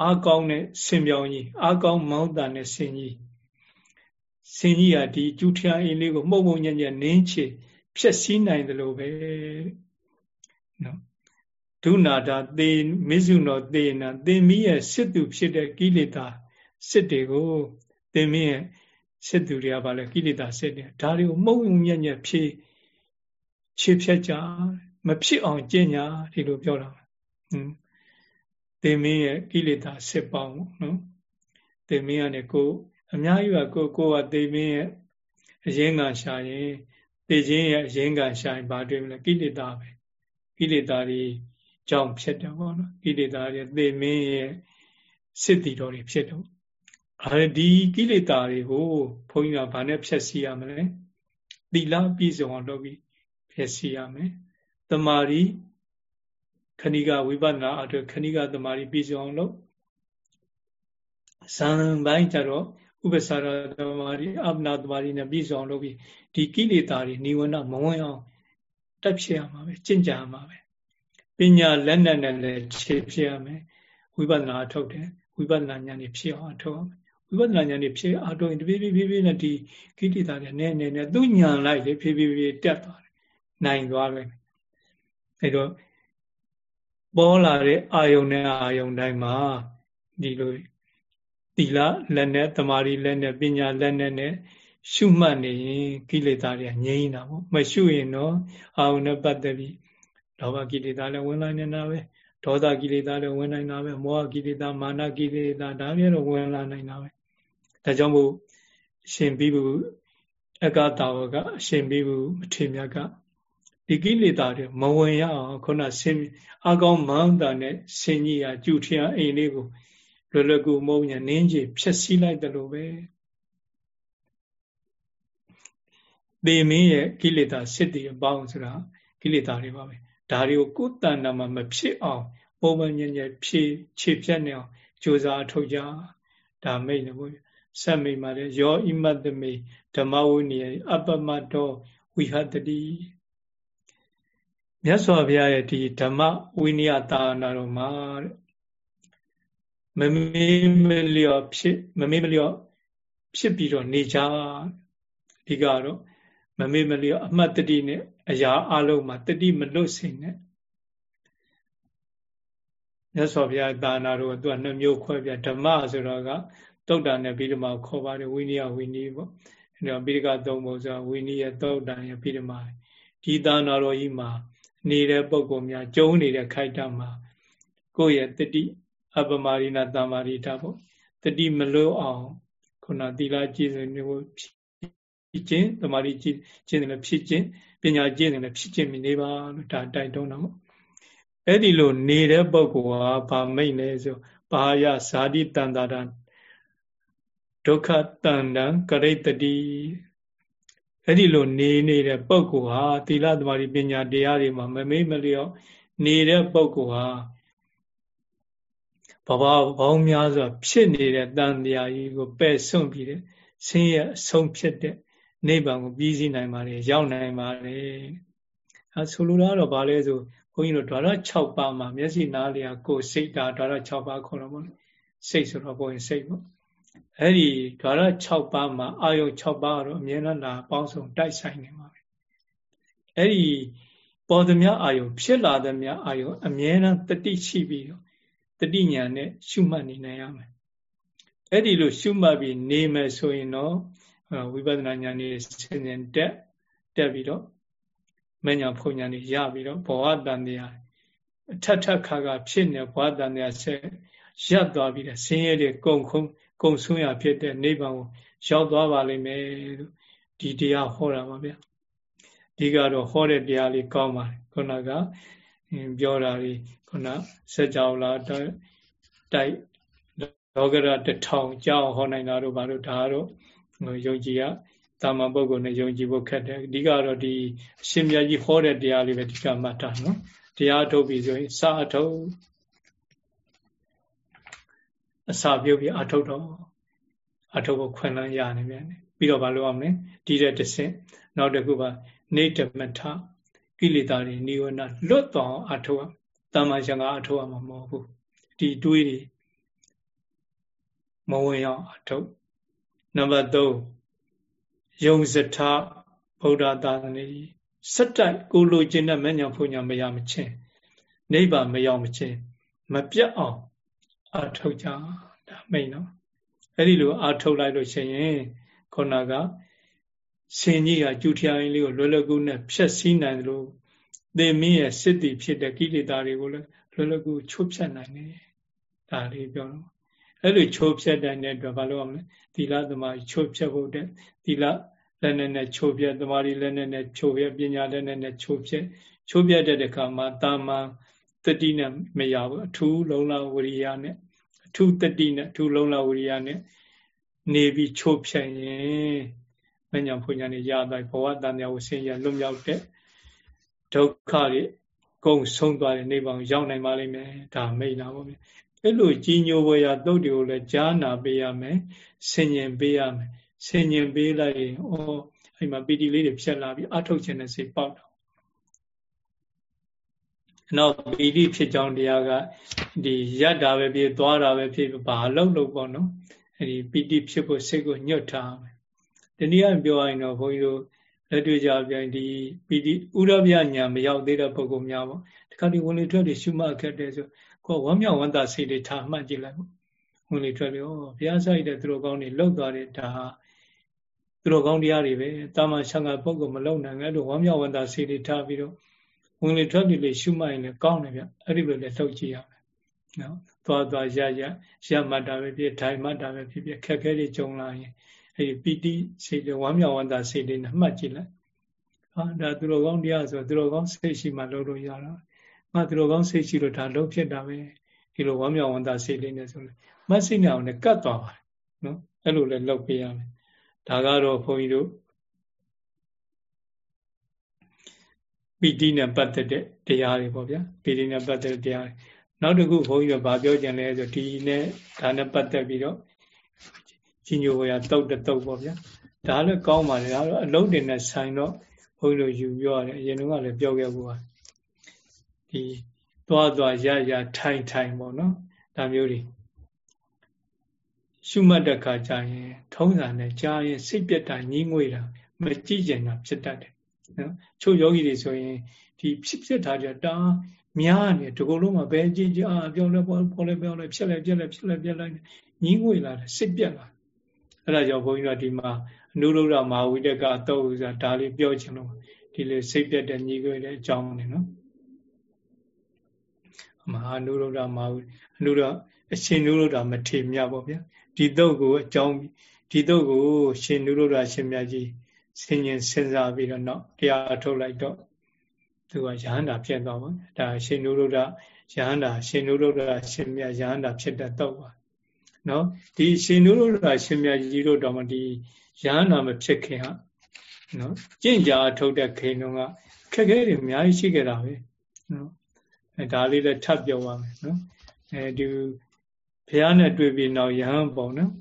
အားကောင်းတဲ့ဆင်ပြောင်ကြီးအားကောင်းမောင်းတန်တဲ့ဆင်ကြီး ဆင်ကြီးဟာဒီကျူထျာအိမ်လေးကိုမှုတ်မှုညံ့ညံ့နင်းချေဖြည့်ဆည်းနိုင်တယ်လို့ပဲနော်ဒုနာတာသေမိစုနောသေနာသင်မိရဲ့စစ်သူဖြစ်တဲ့ကိလေသာစစ်တွေကိုသင်မိရဲ့စစ်သူတွေကဘာလဲကိလေသာစစ်တွေဒါတွေကိုမှုံမြက်ညက်ဖြည့်ခြေဖြတ်ကြမဖြစ်အောင်ကျင့်ညာဒီလိုပြောတာဟွန်းသေမင်းရဲ့ကိလေသာစစ်ပေါင်းနော်သေမင်းကနေကို အများကြီးကကိုကိုကသေမင်းရဲ့အရင်ကရှာရင်သေခြင်းရဲ့အရင်ကရှာရင်ဘာတွေ့မလဲကိလေသာပဲကိလေသာတွေကြောင့်ဖြစ်တယ်ပေါ့နော်ကိလေသာတွေသေမင်းရဲ့စစ်တီတော်တွေဖြစ်တော့အဲဒီကိလေသာတွေကိုဘုန်းကြီးကဘာနဲ့ဖြတ်စီရမလဲသီလပြည့်စုံအောင်လုပ်ပြီးဖြတ်စီရမယ်တမာရီခဏိကဝိပဿနာအတွေ့ခဏိကတမာရီပြည့်စုံအောင်လုပ်ဇံပိုင်းကြတော့ ဥပ္ပစာရတမာရီအပနာတမာရီနဲ့ပြည့်စုံအောင်လုပ်ပြီးဒီကိလေသာတွေနိဝရဏမဝင်အောင်တက်ဖြစ်ရမှာပဲကျင့်ကြရမှာပဲပညာလက်နက်နဲ့လည်းခြေဖြစ်ရမယ်ဝိပဿနာအထုတ်တယ်ဝိပဿနာဉာဏ်นี่ဖြစ်အောင်အထုတ်ရမယ်ဝိပဿနာဉာဏ်นี่ဖြစ်အထုတ်ရင်တပြေးပြေးပြေးပြေးနဲ့ဒီကိလေသာတွေနည်းနည်းနဲ့သူဉာဏ်လိုက်လေဖြည်းဖြည်းဖြည်းတက်သွားတယ်နိုင်သွားတယ်အဲတော့ပေါ်လာတဲ့အာယုန်နဲ့အာယုန်တိုင်းမှာဒီလို သီလလက်နဲ့တမာရီလက်နဲ့ပညာလက်နဲ့နဲ့ရှုမှတ်နေရင်ကိလေသာတွေငြိမ်းတာပေါ့မရှုရင်တော့အာယုန်နဲ့ပတ်သက်ပြီးလောဘကိလေသာလည်းဝင်လာနေတာပဲဒေါသကိလေသာလည်းဝင်နိုင်တာပဲမောဟကိလေသာမာနကိလေသာဒါမျိုးတော့ဝင်လာနိုင်တာပဲဒါကြောင့်မို့ရှင်ပြီးဘူးအကတာဝကအရှင်ပြီးဘူးမထေမြတ်ကဒီကိလေသာတွေမဝင်ရအောင်ခုနဆင်အကောင်းမောင်းတာနဲ့ဆင်ကြီးရကျူထျာအိမ်လေးကို လွယ်လွယ်ကူမုံညာနင်းကြီးဖြက်စီးလိုက်တယ်လို့ပဲသေမင်းရဲ့ကိလေသာစစ်တည်အပေါင်းဆိုတာကိလေသာတွေပါပဲဒါတွေကိုကိုယ်တဏ္ဍာမှာမဖြစ်အောင်ပုံမှန်ညံ့ညံ့ဖြည့်ခြေဖြတ်နေအောင်ကြိုးစားထုတ်ကြဒါမိတ်နေဘုရားဆက်မိတ်မှာလေယောဣမတ္တမေဓမ္မဝိနည်းအပမတ္တောဝိဟတတိမြတ်စွာဘုရားရဲ့ဒီဓမ္မဝိနည်းသာနာတော်မှာ မမေးမလျော့ဖြစ်မမေးမလျော့ဖြစ်ပြီးတော့နေကြဒီကတော့မမေ့မလျော့အမှတ်တတိနဲ့အရာအလုံးမှာတတိမလွတ်စေနဲ့မြတ်စွာဘုရားသာနာတော်ကသူကနှစ်မျိုးခွဲပြဓမ္မဆိုတော့ကတုတ်တန်နဲ့ပြီးဓမ္မခေါ်ပါတယ်ဝိနည်းဝိနည်းပေါ့အဲတော့ပိဋကသုံးပုံဆိုဝိနည်းရဲ့တုတ်တန်ရဲ့ပြီးဓမ္မဒီသာနာတော်ကြီးမှာနေတဲ့ပုံကောင်များကျုံနေတဲ့ခိုက်တမှာကိုယ့်ရဲ့တတိ အပမာရိနာတမာရိတာပေါ့တတိမလို့အောင်ခုနသီလကြည်စုံမျိုးဖြစ်ခြင်းတမာရိကြည်ခြင်းလည်းဖြစ်ခြင်းပညာကျင့်တယ်လည်းဖြစ်ခြင်းမနေပါလို့ဒါတိုက်တွန်းတော့အဲ့ဒီလိုနေတဲ့ပုဂ္ဂိုလ်ဟာဗာမိတ်လဲဆိုဘာယဇာတိတန်တာဒဒုက္ခတန်တံကရိတတိအဲ့ဒီလိုနေနေတဲ့ပုဂ္ဂိုလ်ဟာသီလသမารိပညာတရားတွေမှာမမေ့မလျော့နေတဲ့ပုဂ္ဂိုလ်ဟာ ဘဝဘောင်းများစွာဖြစ်နေတဲ့တန်တရားကြီးကိုပယ်စွန့်ပြီးတဲ့ဆင်းရဲအဆုံးဖြစ်တဲ့နိဗ္ဗာန်ကိုပြီးစီးနိုင်ပါတယ်ရောက်နိုင်ပါတယ်အဲဆိုလိုတာတော့ဗာလဲဆိုဘုန်းကြီးတို့ဓာရ6ပါးမှာမျက်စိနားလျာကိုယ်စိတ်ဓာဓာရ6ပါးခေါ်တော့ဗောစိတ်ဆိုတော့ဘုန်းကြီးစိတ်ပေါ့အဲ့ဒီဓာရ6ပါးမှာအာယု6ပါးကတော့အမြဲတမ်းလာပေါင်းစုံတိုက်ဆိုင်နေမှာပဲအဲ့ဒီပေါ်သမျှအာယုဖြစ်လာသမျှအာယုအမြဲတမ်းတတိရှိပြီးတော့ တတိညာနဲ့ရှုမှတ်နေနိုင်ရမယ်အဲ့ဒီလိုရှုမှတ်ပြီးနေမယ်ဆိုရင်တော့ဝိပဿနာဉာဏ်นี่ဆင်ញင်တက်တက်ပြီးတော့မညာဖုန်ညာนี่ရပြီးတော့ဘောဟတန်တရားအထက်ထက်ခါခါဖြစ်နေဘောဟတန်တရားဆက်ရပ်သွားပြီးတော့ဆင်းရဲတွေကုံခုံကုံဆွရဖြစ်တဲ့နိဗ္ဗာန်ကိုရောက်သွားပါလိမ့်မယ်လို့ဒီတရားဟောတာပါဗျာဒီကတော့ဟောတဲ့တရားလေးကောင်းပါတယ်ခုနက ပြောတာလေးခုနစัจ java လာတိုက်လောကရတထောင်ကြောင်းဟောနိုင်တာတို့ဘာလို့ဒါတော့ယုံကြည်ရတာမန်ပုဂ္ဂိုလ်နဲ့ယုံကြည်ဖို့ခက်တယ်အဓိကတော့ဒီအရှင်မြတ်ကြီးဟောတဲ့တရားလေးပဲဒီကမှတ်တာနော်တရားထုတ်ပြီဆိုရင်စာအထုတ်အစာပြုတ်ပြီးအထုတ်တော့အထုတ်ကိုခွင့်လန်းရနေပြန်တယ်ပြီးတော့ဘာလုပ်အောင်လဲဒီတဲ့တစ်ဆင့်နောက်တစ်ခုကနေတမထ ကိလေသာတွေနိဝရဏလွတ်တော်အထုတ်အောင်တာမန်ရှင်ကအထုတ်အောင်မဟုတ်ဘူးဒီတွေးတွေမဝင်အောင်အထုတ်နံပါတ်3ယုံစထဗုဒ္ဓသာသနေစက်တိုက်ကိုလိုချင်တဲ့မညာဖုန်ညာမရမချင်းနိဗ္ဗာန်မရောက်မချင်းမပြတ်အောင်အထုတ်ကြဒါမိန်နော်အဲ့ဒီလိုအထုတ်လိုက်လို့ရှိရင်ခုနက ဆင်ကြီးကကျူထျာရင်းလေးကိုလွယ်လွယ်ကူနဲ့ဖြတ်စည်းနိုင်တယ်လို့သေမင်းရဲ့စစ်တီဖြစ်တဲ့ကိလေသာတွေကိုလည်းလွယ်လွယ်ကူချိုးဖြတ်နိုင်တယ်ဒါလေးပြောတော့အဲ့လိုချိုးဖြတ်တဲ့အတွက်ဘာလို့ရမလဲသီလသမားချိုးဖြတ်ဖို့တဲ့သီလလက်နဲ့နဲ့ချိုးဖြတ်သမာဓိလက်နဲ့နဲ့ချိုးဖြတ်ပညာလက်နဲ့နဲ့ချိုးဖြတ်ချိုးပြတဲ့အခါမှာတာမန်တတိနဲ့မရဘူးအထူးလုံလဝရိယနဲ့အထူးတတိနဲ့အထူးလုံလဝရိယနဲ့နေပြီးချိုးဖြတ်ရင် မညာဖွညာနဲ့ရတိုင်းဘဝတန်မြဝဆင်းရဲလွတ်မြောက်တဲ့ဒုက္ခတွေကုန်ဆုံးသွားတဲ့နိဗ္ဗာန်ရောက်နိုင်ပါလိမ့်မယ်ဒါမိတ်တာပေါ့ဗျအဲ့လိုကြီးညိုပွဲရတုတ်တွေကိုလည်းကြားနာပေးရမယ်ဆင်ញင်ပေးရမယ်ဆင်ញင်ပေးလိုက်ရင်ဩအဲ့မှာပီတိလေးတွေဖြစ်လာပြီးအထုတ်ခြင်းနဲ့စိတ်ပေါက်တော့နောက်ပီတိဖြစ်ကြောင်းတရားကဒီရတ်တာပဲဖြစ်သွားတာပဲဖြစ်ဘာလို့လို့ပေါ့နော်အဲ့ဒီပီတိဖြစ်ဖို့စိတ်ကိုညှတ်ထားမယ် ဒီနည်းပြောရရင်တော့ဘုန်းကြီးတို့လက်တွေ့ကြပြန်ဒီပီတိဥရဗျညာမရောက်သေးတဲ့ပုဂ္ဂိုလ်များပေါ့ဒီခါဒီဝင်လေထွက်တွေရှုမှတ်ခဲ့တယ်ဆိုကိုဝမ်းမြောက်ဝမ်းသာစိတ်တွေထားမှတ်ကြည့်လိုက်ပေါ့ဝင်လေထွက်တွေဩဘုရားဆိုင်တဲ့သူတော်ကောင်းတွေလောက်သွားတဲ့ဒါသူတော်ကောင်းတရားတွေပဲတာမန်ဆံဃာပုဂ္ဂိုလ်မလုံနိုင်ဘူးလို့ဝမ်းမြောက်ဝမ်းသာစိတ်တွေထားပြီးတော့ဝင်လေထွက်တွေလေးရှုမှတ်ရင်လည်းကောင်းတယ်ဗျအဲ့ဒီလိုလည်းလှုပ်ကြည့်ရမယ်နော်သွားသွားရရရမှတ်တာပဲဖြစ်ထိုင်မှတ်တာပဲဖြစ်ဖြစ်ခက်ခဲတွေကြုံလာရင် အဲ့ဒီပီတိစိတ်တွေဝမ်းမြောက်ဝမ်းသာစိတ်တွေနဲ့မှတ်ကြည့်လိုက်ဟာဒါသူတော်ကောင်းတရားဆိုသူတော်ကောင်းစိတ်ရှိမှလုပ်လို့ရတာငါသူတော်ကောင်းစိတ်ရှိလို့ဒါလုံးဖြစ်တာပဲဒီလိုဝမ်းမြောက်ဝမ်းသာစိတ်လေးနဲ့ဆိုလို့မစိတ်နဲ့အောင်လည်းကတ်သွားပါတယ်နော်အဲ့လိုလည်းလုပ်ပေးရမယ်ဒါကတော့ဘုန်းကြီးတို့ပီတိနဲ့ပတ်သက်တဲ့တရားတွေပေါ့ဗျာပီတိနဲ့ပတ်သက်တဲ့တရားတွေနောက်တစ်ခုဘုန်းကြီးတို့ဗာပြောကြတယ်ဆိုဒီနဲ့ဒါနဲ့ပတ်သက်ပြီးတော့ ကြီးညိုဝရတုတ်တုတ်ပေါ့ဗျာဒါလည်းကောင်းပါလေဒါတော့အလုံးတင်နဲ့ဆိုင်တော့ဘုန်းကြီးတို့ယူပြောရတယ်အရင်ကလည်းပြောခဲ့ဘူးပါဒီသွားသွားရရထိုင်ထိုင်ပေါ့နော်ဒါမျိုးတွေရှုမှတ်တဲ့ခါကျရင် ထုံးစံနဲ့ကြားရင်စိတ်ပြတ်တာညှိငွေတာမကြည့်ကျင်တာဖြစ်တတ်တယ်နော်ချို့ယောဂီတွေဆိုရင်ဒီဖြစ်ဖြစ်တာကြတာများနေဒီကုလုံးမှာဘယ်ကြည့်ကြအာပြောလဲပေါ်ပေါ်လဲပြောလဲဖြစ်လဲပြက်လဲဖြစ်လဲပြက်လဲညှိငွေလာတယ်စိတ်ပြတ်လာ အဲ့ဒါကြောင့်ဘုန်းကြီးတို့ဒီမှာအနုရုဒ္ဓမဟာဝိတကအတော့ဆိုတာဒါလေးပြောချင်လို့ဒီလေစိတ်ပြတ်တဲ့ညီကိုတဲ့အကြောင်းနေနော်မဟာနုရုဒ္ဓမဟာအနုရအရှင်နုရုဒ္ဓမထေမြတ်ပေါ့ဗျာဒီတော့ကိုအကြောင်းဒီတော့ကိုရှင်နုရုဒ္ဓရှင်မြတ်ကြီးဆင်ញင်စဉ်းစားပြီးတော့နောက်တရားထုတ်လိုက်တော့သူကယဟန္တာဖြစ်သွားပါဒါရှင်နုရုဒ္ဓယဟန္တာရှင်နုရုဒ္ဓရှင်မြတ်ယဟန္တာဖြစ်တဲ့တော့ပါ နော်ဒီရှင်နုရုဒ္ဓရှင်မြတ်ကြီးတို့တော့မှဒီယဟန္တာမဖြစ်ခင်ဟာနော်ကြင့်ကြာထုတ်တဲ့ခင်တုန်းကခက်ခဲတွေအများကြီးရှိခဲ့တာပဲနော်အဲဒါလေးလည်းထပ်ပြောပါမယ်နော်အဲဒီဘုရားနဲ့တွေ့ပြီးနောက်ယဟန်ပေါ့နော်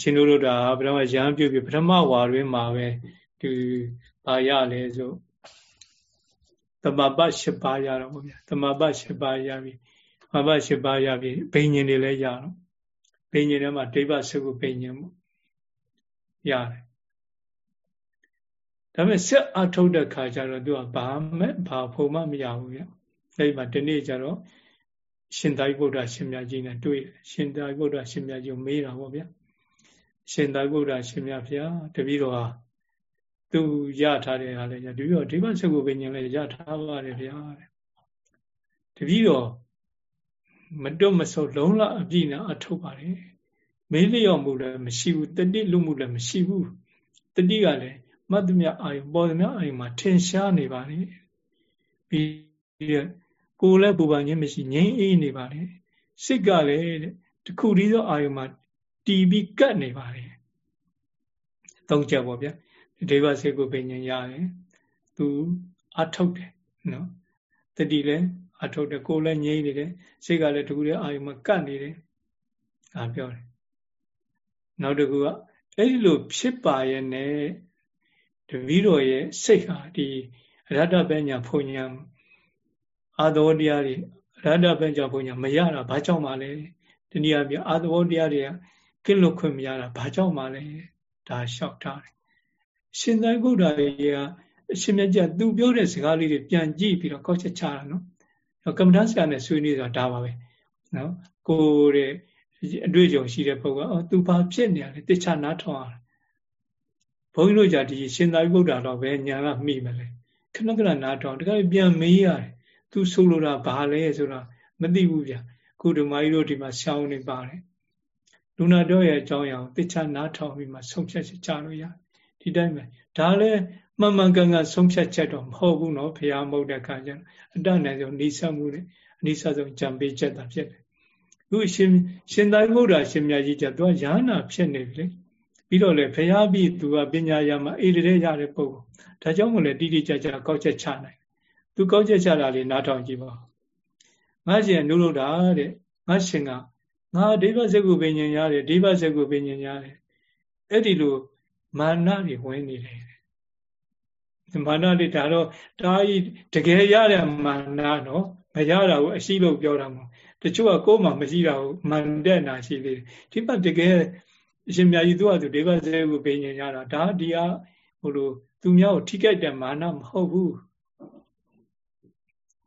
ရှင်တို့တို့ဒါဘယ်တော့မှယဟန်ပြုတ်ပြီးပထမဝါတွင်မှာပဲဒီဘာရလဲဆိုသမပတ်၈ပါးရတော့ဗောဗျာသမပတ်၈ပါးရပြီသမပတ်၈ပါးရပြီဘိညာဉ်တွေလည်းရတော့ ဘိညာဉ်ထဲမှာဒိဗ္ဗစကုဘိညာဉ်ပေါ့ရတယ်ဒါပေမဲ့ဆက်အထုတ်တဲ့ခါကျတော့သူကဘာမှဘာဖို့မှမရဘူးဗျအဲဒီမှာဒီနေ့ကျတော့ရှင်သာရိပုတ္တရာရှင်မြတ်ကြီးနဲ့တွေ့ရှင်သာရိပုတ္တရာရှင်မြတ်ကြီးကိုမေးတာပေါ့ဗျရှင်သာရိပုတ္တရာရှင်မြတ်ဗျာတပည့်တော်ဟာသူရထားတဲ့ဟာလည်းတပည့်တော်ဒီဘဆက်ကိုပင်ញလည်းရထားပါတယ်ဗျာတပည့်တော် မတွတ်မဆုပ်လုံးလအပြည့်နဲ့အထုတ်ပါတယ်မေးလျော့မှုလည်းမရှိဘူးတတိလူမှုလည်းမရှိဘူးတတိကလည်းမတ်သမြအာယုပေါ်သမြအာယုမှာထင်ရှားနေပါလေပြီးကိုယ်လည်းပူပန်ခြင်းမရှိငြိမ်းအေးနေပါလေစိတ်ကလည်းတခုတည်းသောအာယုမှာတီးပြီးကတ်နေပါလေသုံးချက်ပေါ့ဗျာဒေဝစေကိုပင်ញင်ရတယ်သူအထုတ်တယ်နော်တတိလည်း အထုတ်တယ်ကိုယ်လည်းငြိမ်းနေတယ်စိတ်ကလည်းတခုတည်းအာယုမှာကတ်နေတယ်ဒါပြောတယ်နောက်တစ်ခုကအဲ့ဒီလိုဖြစ်ပါရဲ့နဲ့တပည့်တော်ရဲ့စိတ်ဟာဒီရတ္တပညာဖုန်ညာအာသောတရားတွေရတ္တပညာဖုန်ညာမရတာဘာကြောင့်မှလဲတနည်းအားဖြင့်အာသောတရားတွေကကင်းလွတ်ခွင့်မရတာဘာကြောင့်မှလဲဒါလျှောက်ထားတယ်ရှင်သာဂုဒ္ဓရေကအရှင်မြတ်ကျသူပြောတဲ့စကားလေးတွေပြန်ကြည့်ပြီးတော့ကောက်ချက်ချတာနော် ကမ္မဋ္ဌာန်းဆရာနဲ့ဆွေးနွေးတာဒါပါပဲနော်ကိုတဲ့အတွေ့အကြုံရှိတဲ့ပုဂ္ဂိုလ်အော်သူဘာဖြစ်နေရလဲတခြားနားထောင်အောင်ဘုန်းကြီးတို့じゃဒီရှင်သာရိပုတ္တရာတော့ပဲညာကမိမလဲခဏခဏနားထောင်တခါပြန်မေးရတယ်သူဆိုလိုတာဘာလဲဆိုတာမသိဘူးဗျခုဓမ္မကြီးတို့ဒီမှာရှောင်းနေပါတယ်လူနာတော့ရဲ့အကြောင်းအရာကိုသိချနားထောင်ပြီးမှဆုံးဖြတ်ချက်ချလို့ရဒီတိုင်းပဲဒါလည်းမှန်မှန်ကန်ကန်ဆုံးဖြတ်ချက်တော့မဟုတ်ဘူးနော်ဖရာမဟုတ်တဲ့ခါကျတော့အတ္တနဲ့ဆိုနေဆက်မှုနဲ့အနိစ္စဆုံးကြံပေးချက်တာဖြစ်တယ်ခုရှင်ရှင်သာရိပုတ္တရာရှင်မြတ်ကြီးကသူကယာနာဖြစ်နေပြီလေပြီးတော့လေဖရာပြီးသူကပညာရမှာအေးတဲ့ရတဲ့ပုံဒါကြောင့်မလဲတိတိကျကျကောက်ချက်ချနိုင်သူကောက်ချက်ချတာလေးနားထောင်ကြည့်ပါငါရှင်နုလို့တာတဲ့ငါရှင်ကငါဒိဗ္ဗစကုပင်ញင်ရတယ်ဒိဗ္ဗစကုပင်ញင်ရတယ်အဲ့ဒီလိုမာနတွေဝင်နေတယ် မာနတွေဒါတော့တာကြီးတကယ်ရတဲ့မာနနော်မရတာကိုအရှိလို့ပြောတာမဟုတ်တချို့ကကိုယ်မှမရှိတာကိုမန်တဲ့နာရှိသေးတယ်ဒီပတ်တကယ်အရှင်မြတ်ကြီးသူ့ဟာသူဒိဗ္ဗစကုပင်ញင်ရတာဒါဒီဟာဟိုလိုသူများကိုထိခိုက်တဲ့မာနမဟုတ်ဘူး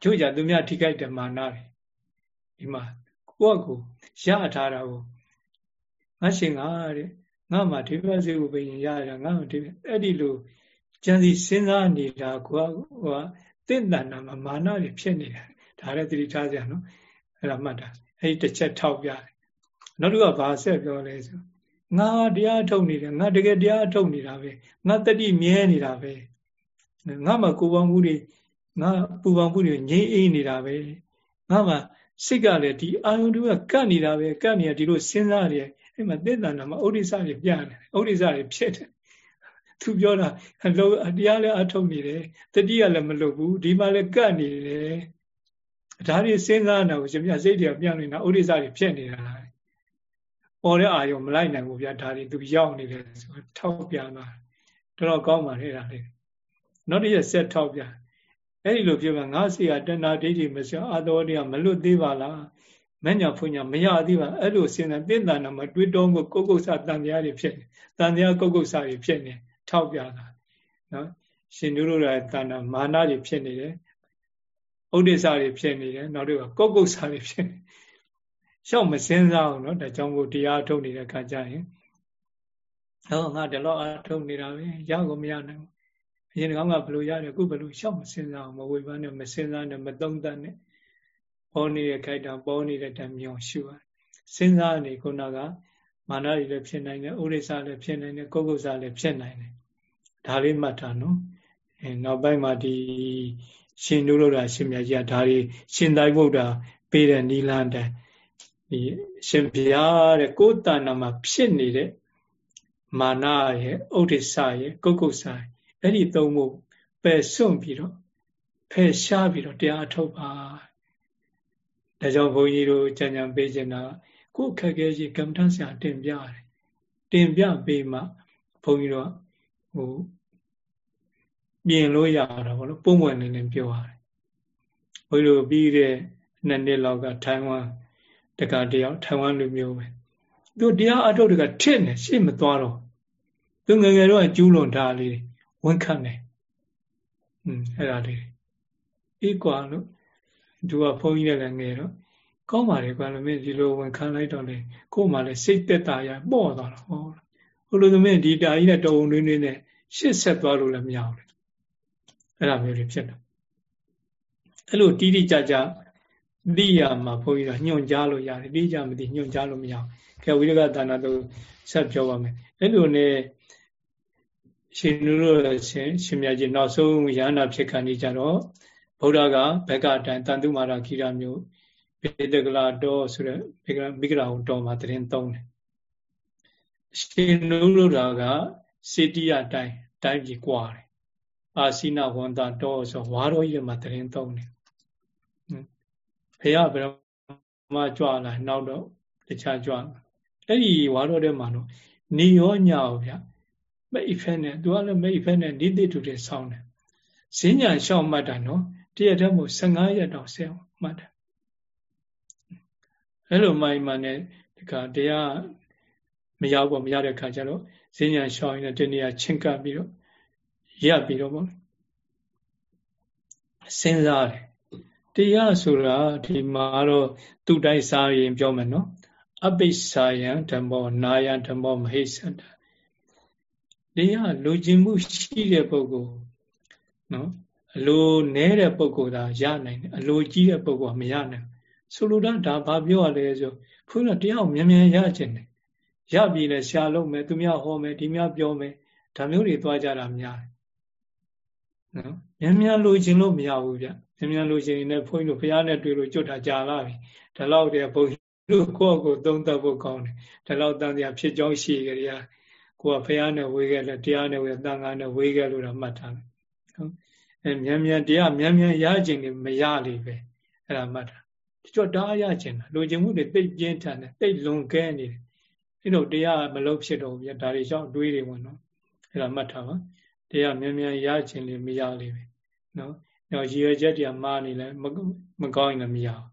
ချို့ကြသူများထိခိုက်တဲ့မာနတွေဒီမှာကိုယ့်ကိုရထားတာကိုငါရှင်ကတဲ့ငါမှဒီဘက်စီကိုဘယင်ရရငါမှဒီအဲ့ဒီလို ကြံစီစဉ်းစားနေတာကိုကဟိုကတင့်တန်တာမှာမာနတွေဖြစ်နေတာဒါလည်းသတိထားကြနော်အဲ့ဒါမှတ်တာအဲ့ဒီတစ်ချက်ထောက်ပြတယ်နောက်တစ်ခုကဘာဆက်ပြောလဲဆိုငါတရားထုတ်နေတယ်ငါတကယ်တရားထုတ်နေတာပဲငါတတိမြဲနေတာပဲငါမှကိုယ်ပေါင်းမှုတွေငါပူပေါင်းမှုတွေငြိမ့်အေးနေတာပဲငါမှစိတ်ကလည်းဒီအာယုန်တွေကကတ်နေတာပဲကတ်နေရဒီလိုစဉ်းစားနေအဲ့မှာသစ္စာနာမှာဩဒိစ္စတွေပြနေဩဒိစ္စတွေဖြစ်တယ် သူပြောတာလောတရားလည်းအထုတ်နေတယ်တတိယလည်းမလုပ်ဘူးဒီမှာလည်းကတ်နေတယ်ဒါတွေစဉ်းစားနေတာကိုရှင်ပြစိတ်တွေပြနေတာဩဒိစ္စတွေဖြစ်နေတာပေါ်တဲ့အာယုံမလိုက်နိုင်ဘူးဗျာဒါတွေသူရောက်နေတယ်ဆိုထောက်ပြလာတော်တော်ကောင်းပါလေဒါလေးနောက်တစ်ရက်ဆက်ထောက်ပြအဲ့ဒီလိုပြောပါငါစီကတဏှာဒိဋ္ဌိမစအာတော်တရားမလွတ်သေးပါလားမညာဖွညာမရသေးပါအဲ့လိုစဉ်းစားတင့်တန်နာမှာတွေးတောကိုကုတ်ကုတ်ဆတန်တရားတွေဖြစ်နေတန်တရားကုတ်ကုတ်ဆတွေဖြစ်နေ ထောက်ပြတာနော်ရှင်တို့တို့ရဲ့တဏ္ဍာမာနတွေဖြစ်နေတယ်ဥဒိစ္စတွေဖြစ်နေတယ်နောက်တစ်ခုကုတ်ကုတ်ဆတွေဖြစ်နေရှောက်မစင်းစားအောင်နော်ဒါကြောင့်ကိုတရားထုတ်နေတဲ့ခါကျရင်ဟောငါဒီလောက်အထုတ်နေတာပဲရကိုမရနိုင်ဘူးအရင်ကောင်ကဘလို့ရတယ်အခုဘလို့ရှောက်မစင်းစားအောင်မဝေဖန်နဲ့မစင်းစားနဲ့မသုံးသပ်နဲ့ပေါ်နေတဲ့ခိုက်တာပေါ်နေတဲ့တံမြောင်ရှုရတယ်စဉ်းစားနေခုနက မာနတွေလည်းဖြစ်နိုင်တယ်ဥရိစ္ဆလည်းဖြစ်နိုင်တယ်ကုက္ကုဆလည်းဖြစ်နိုင်တယ်ဒါလေးမှတ်ထားနော်အဲနောက်ပိုင်းမှာဒီရှင်နုလို့တာရှင်မြတ်ကြီးကဒါတွေရှင်သာဗုဒ္ဓပေးတဲ့နိလန်တိုင်ဒီရှင်ဘုရားတဲ့ကိုယ်တဏ္ဍာမှာဖြစ်နေတဲ့မာနရဲ့ဥဒိစ္စရဲ့ကုက္ကုဆရဲ့အဲ့ဒီသုံးဖို့ပယ်စွန့်ပြီးတော့ဖယ်ရှားပြီးတော့တရားထုတ်ပါဒါကြောင့်ဘုန်းကြီးတို့ကြံကြံပေးခြင်းတာ ကိုယ်ခက်ခဲကြီးကမ္မထဆရာတင်ပြတယ်တင်ပြပေးမှဘုန်းကြီးတို့ဟိုပြင်လို့ရတာဘောလို့ပုံမှန်နေနေပြောရတယ်ဘုန်းကြီးတို့ပြီးတဲ့နှစ်နှစ်လောက်ကထိုင်ဝမ်တက္ကတယောက်ထိုင်ဝမ်လူမျိုးပဲသူတရားအထုတ်တကထစ်နေရှေ့မသွားတော့သူငငယ်တော့ကျူးလွန်ထားလေးဝန်ခံတယ်อืมအဲ့ဒါလေးအေးကွာလို့သူကဘုန်းကြီးလည်းငယ်တော့ ကောင်းပါလေကွာလို့မင်းဒီလိုဝန်ခံလိုက်တော့လေကို့မှာလည်းစိတ်သက်သာရပေါ့သွားတော့ဟောဟိုလိုသမင်းဒီတာကြီးနဲ့တော်ုံတွင်းတွင်းနဲ့ရှစ်ဆက်သွားလို့လည်းမရဘူးလေအဲ့ဒါမျိုးတွေဖြစ်တယ်အဲ့လိုတီးတီးကြကြသိရမှာဘုန်းကြီးကညွှန်ကြားလို့ရတယ်တိကျမသိညွှန်ကြားလို့မရဘူးခေဝိရကဒါနာတို့ဆက်ပြောပါမယ်အဲ့လိုနဲ့ရှင်နုရောရှင်ရှင်မြတ်ကြီးနောက်ဆုံးရဟနာဖြစ်ခံနေကြတော့ဗုဒ္ဓကဘက်ကအတိုင်းတန်တုမာရခိရမျိုး ပေတကလာတော်ဆိုတဲ့ပေကမိဂရာဟုတော်မှာတရင်သုံးတယ်ရှင်နုလို့တာကစေတိယတိုင်းတိုင်းကြီးကွာတယ်အာစိနဝန္တာတော်ဆိုဝါတော်ကြီးမှာတရင်သုံးတယ်ဘုရားဘယ်မှာကြွလာနောက်တော့တခြားကြွလာအဲ့ဒီဝါတော်ထဲမှာတော့နေရောညာရောဗျမိတ်ဖက်နဲ့သူကလည်းမိတ်ဖက်နဲ့နိတိတူတဲ့ဆောင်းတယ်ဈဉ္ညာလျှောက်မှတ်တာနော်တရက်တည်းမို့15ရက်တော့ဆဲမှတ်တယ် အဲ့လိုမိုင်းမှနဲ့ဒီကတရားမရောက်ပေါ့မရတဲ့ခါကျတော့ဈဉ္ညာရှောက်ရင်တနေ့ကချင်းကပ်ပြီးတော့ရပ်ပြီးတော့ပေါ့စဉ်းစားတယ်တရားဆိုတာဒီမှာတော့သူ့တိုင်းစားရင်ပြောမယ်နော်အပိစ္ဆာယံဓမ္မောနာယံဓမ္မောမဟိသတတရားလိုချင်မှုရှိတဲ့ပုဂ္ဂိုလ်နော်အလိုနဲတဲ့ပုဂ္ဂိုလ်သာရနိုင်တယ်အလိုကြီးတဲ့ပုဂ္ဂိုလ်ကမရနိုင် ဆိုလိုတာဒါဘာပြောရလဲဆိုဘုန်းကြီးတရားကိုမြန်မြန်ရခြင်းတယ်ရပြီလဲရှားလုံးမယ်သူများဟောမယ်ဒီများပြောမယ်ဒါမျိုးတွေသွားကြတာများတယ်နော်မြန်မြန်လိုချင်လို့မရဘူးဗျမြန်မြန်လိုချင်နေဘုန်းကြီးတို့ဘုရားနဲ့တွေ့လို့ကြွတာကြာလာပြီဒါတော့တည်းဘုန်းကြီးတို့ကိုယ့်ကိုသုံးသပ်ဖို့ကောင်းတယ်ဒါတော့တန်တရားဖြစ်ကြောင်းရှိကြရကိုကဘုရားနဲ့ဝေးခဲ့လဲတရားနဲ့ဝေးတန်ခါနဲ့ဝေးခဲ့လို့တော့မှတ်ထားတယ်နော်အဲမြန်မြန်တရားမြန်မြန်ရခြင်းနေမရလေပဲအဲ့ဒါမှတ်တာ တချို့တားရခြင်းလိုချင်မှုတွေတိတ်ပြင်းထန်တယ်တိတ်လွန်ကဲနေတယ်အဲ့တော့တရားမလုပ်ဖြစ်တော့ဘူးဗျဒါတွေကြောင့်တွေးတွေဝင်တော့အဲ့ဒါမှတ်ထားပါတရားမြန်မြန်ရခြင်းလေမရလေပဲနော်တော့ရည်ရွယ်ချက်တရားမှားနေလဲမကောင်းရင်လည်းမရဘူး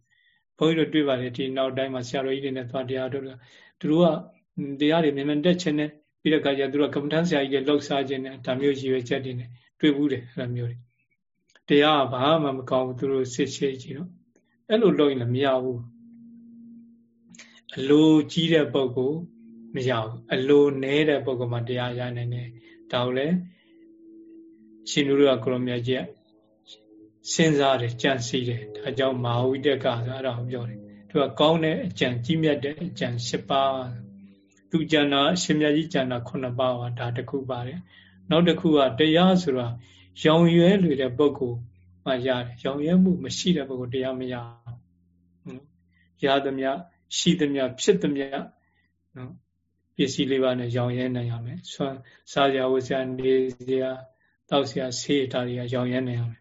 ဘုန်းကြီးတို့တွေ့ပါတယ်ဒီနောက်တိုင်းမှာဆရာတော်ကြီးတွေနဲ့သွားတရားတို့သူတို့ကတရားတွေမြန်မြန်တက်ခြင်းနဲ့ပြီးတဲ့အခါကျသူတို့ကကမ္မထမ်းဆရာကြီးတွေလှုပ်ရှားခြင်းနဲ့ဒါမျိုးရည်ရွယ်ချက်တွေနဲ့တွေ့ဘူးတယ်အဲ့လိုမျိုးတွေတရားကဘာမှမကောင်းဘူးသူတို့စစ်ဆေးကြည့်တော့ အဲ့လိုလုပ်ရင်လည်းမရဘူးအလိုကြီးတဲ့ပုဂ္ဂိုလ်မရဘူးအလိုနည်းတဲ့ပုဂ္ဂိုလ်မှတရားရနိုင်တယ်ဒါကိုလည်းရှင်လူတို့ကကိုလိုမြတ်ကြီးစဉ်းစားတယ်ကြံစည်တယ်ဒါကြောင့်မာဝိတကဆိုအဲ့ဒါကိုပြောတယ်သူကကောင်းတဲ့အကြံကြီးမြတ်တဲ့အကြံ၈ပါးသူကြံတာအရှင်မြတ်ကြီးကြံတာ9ပါးပါဒါတစ်ခုပါတယ်နောက်တစ်ခုကတရားဆိုတာရောင်ရွဲလွေတဲ့ပုဂ္ဂိုလ် မှရတယ်ရောင်ရဲမှုမရှိတဲ့ပုဂ္ဂိုလ်တရားမရဘူးရသမျှရှိသမျှဖြစ်သမျှနော်ပစ္စည်းလေးပါးနဲ့ရောင်ရဲနိုင်ရမယ်ဆွမ်းစားကြဝစရာနေစရာတောက်စရာဆေးတာတွေကရောင်ရဲနိုင်ရမယ်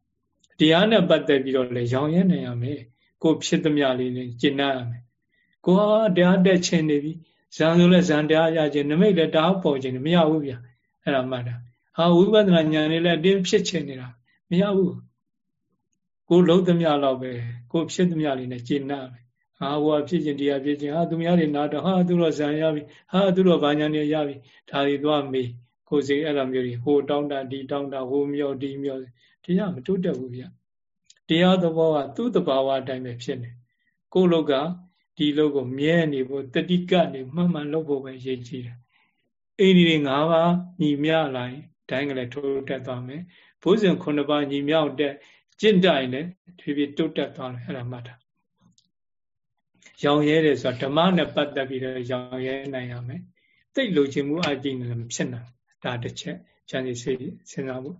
တရားနဲ့ပတ်သက်ပြီးတော့လည်းရောင်ရဲနိုင်ရမယ်ကိုဖြစ်သမျှလေးနဲ့ကျင့်ရမယ်ကိုဟာတရားတက်ခြင်းနေပြီဇံဆိုလဲဇံတရားရခြင်းနမိတ်လည်းတရားပေါ်ခြင်းမရဘူးဗျအဲ့ဒါမှတ်တာဟာဝိပဿနာဉာဏ်လေးလည်းအတင်းဖြစ်ခြင်းနေတာမရဘူး ကိုလုံးသမျှလောက်ပဲကိုဖြစ်သမျှလေးနဲ့ကျင့်နာမယ်ဟာဟိုဖြစ်ခြင်းတရားဖြစ်ခြင်းဟာသူများတွေနာတော့ဟာသူတို့ဇံရပြီဟာသူတို့ဘာညာနေရပြီဒါတွေသွားမေးကိုစိအဲ့လိုမျိုးတွေဟိုတောင်းတာဒီတောင်းတာဟိုမြော့ဒီမြော့တရားမတိုးတက်ဘူးဗျတရားသဘောကသူ့တဘာဝအတိုင်းပဲဖြစ်နေကိုလောကဒီလောကိုမြဲနေဖို့တတိကနေမှန်မှန်လုပ်ဖို့ပဲရည်ကြည်တယ်အိန္ဒိတွေ၅ပါးညီမျှလာရင်ဒိုင်းကလေးထိုးတက်သွားမယ်ဘုဇင်9ပါးညီမြောက်တဲ့ ကျင့်တိုင်လည်းဖြည်းဖြည်းတိုးတက်သွားတယ်အဲ့ဒါမှတ်တာရောင်ရဲတယ်ဆိုတာဓမ္မနဲ့ပတ်သက်ပြီးတော့ရောင်ရဲနိုင်ရမယ်တိတ်လိုချင်မှုအကြည့်နဲ့မဖြစ်နိုင်ဒါတစ်ချက်ဉာဏ်စီစိတ်စဉ်းစားဖို့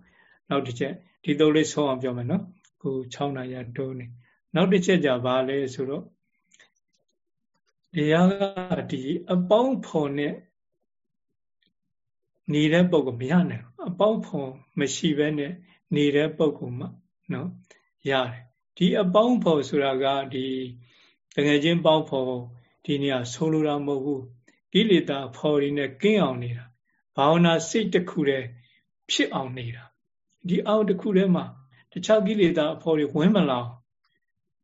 နောက်တစ်ချက်ဒီသုံးလေးဆုံးအောင်ပြောမယ်နော်ခု6နာရီတိုးနေနောက်တစ်ချက်ကြပါလဲဆိုတော့တရားကဒီအပေါင်းဖော်နဲ့နေတဲ့ပုံကမရနိုင်အပေါင်းဖော်မရှိဘဲနဲ့နေတဲ့ပုံကမှ နော်ရတယ်ဒီအပေါင်းဖော်ဆိုတာကဒီတကယ်ချင်းပေါင်းဖော်ဒီနေရာဆိုလိုတာမဟုတ်ဘူးကိလေသာဖော်ရင်းနဲ့ကင်းအောင်နေတာဘာဝနာစိတ်တစ်ခုတည်းဖြစ်အောင်နေတာဒီအောက်တစ်ခုတည်းမှာတခြားကိလေသာအဖော်တွေဝင်မလာ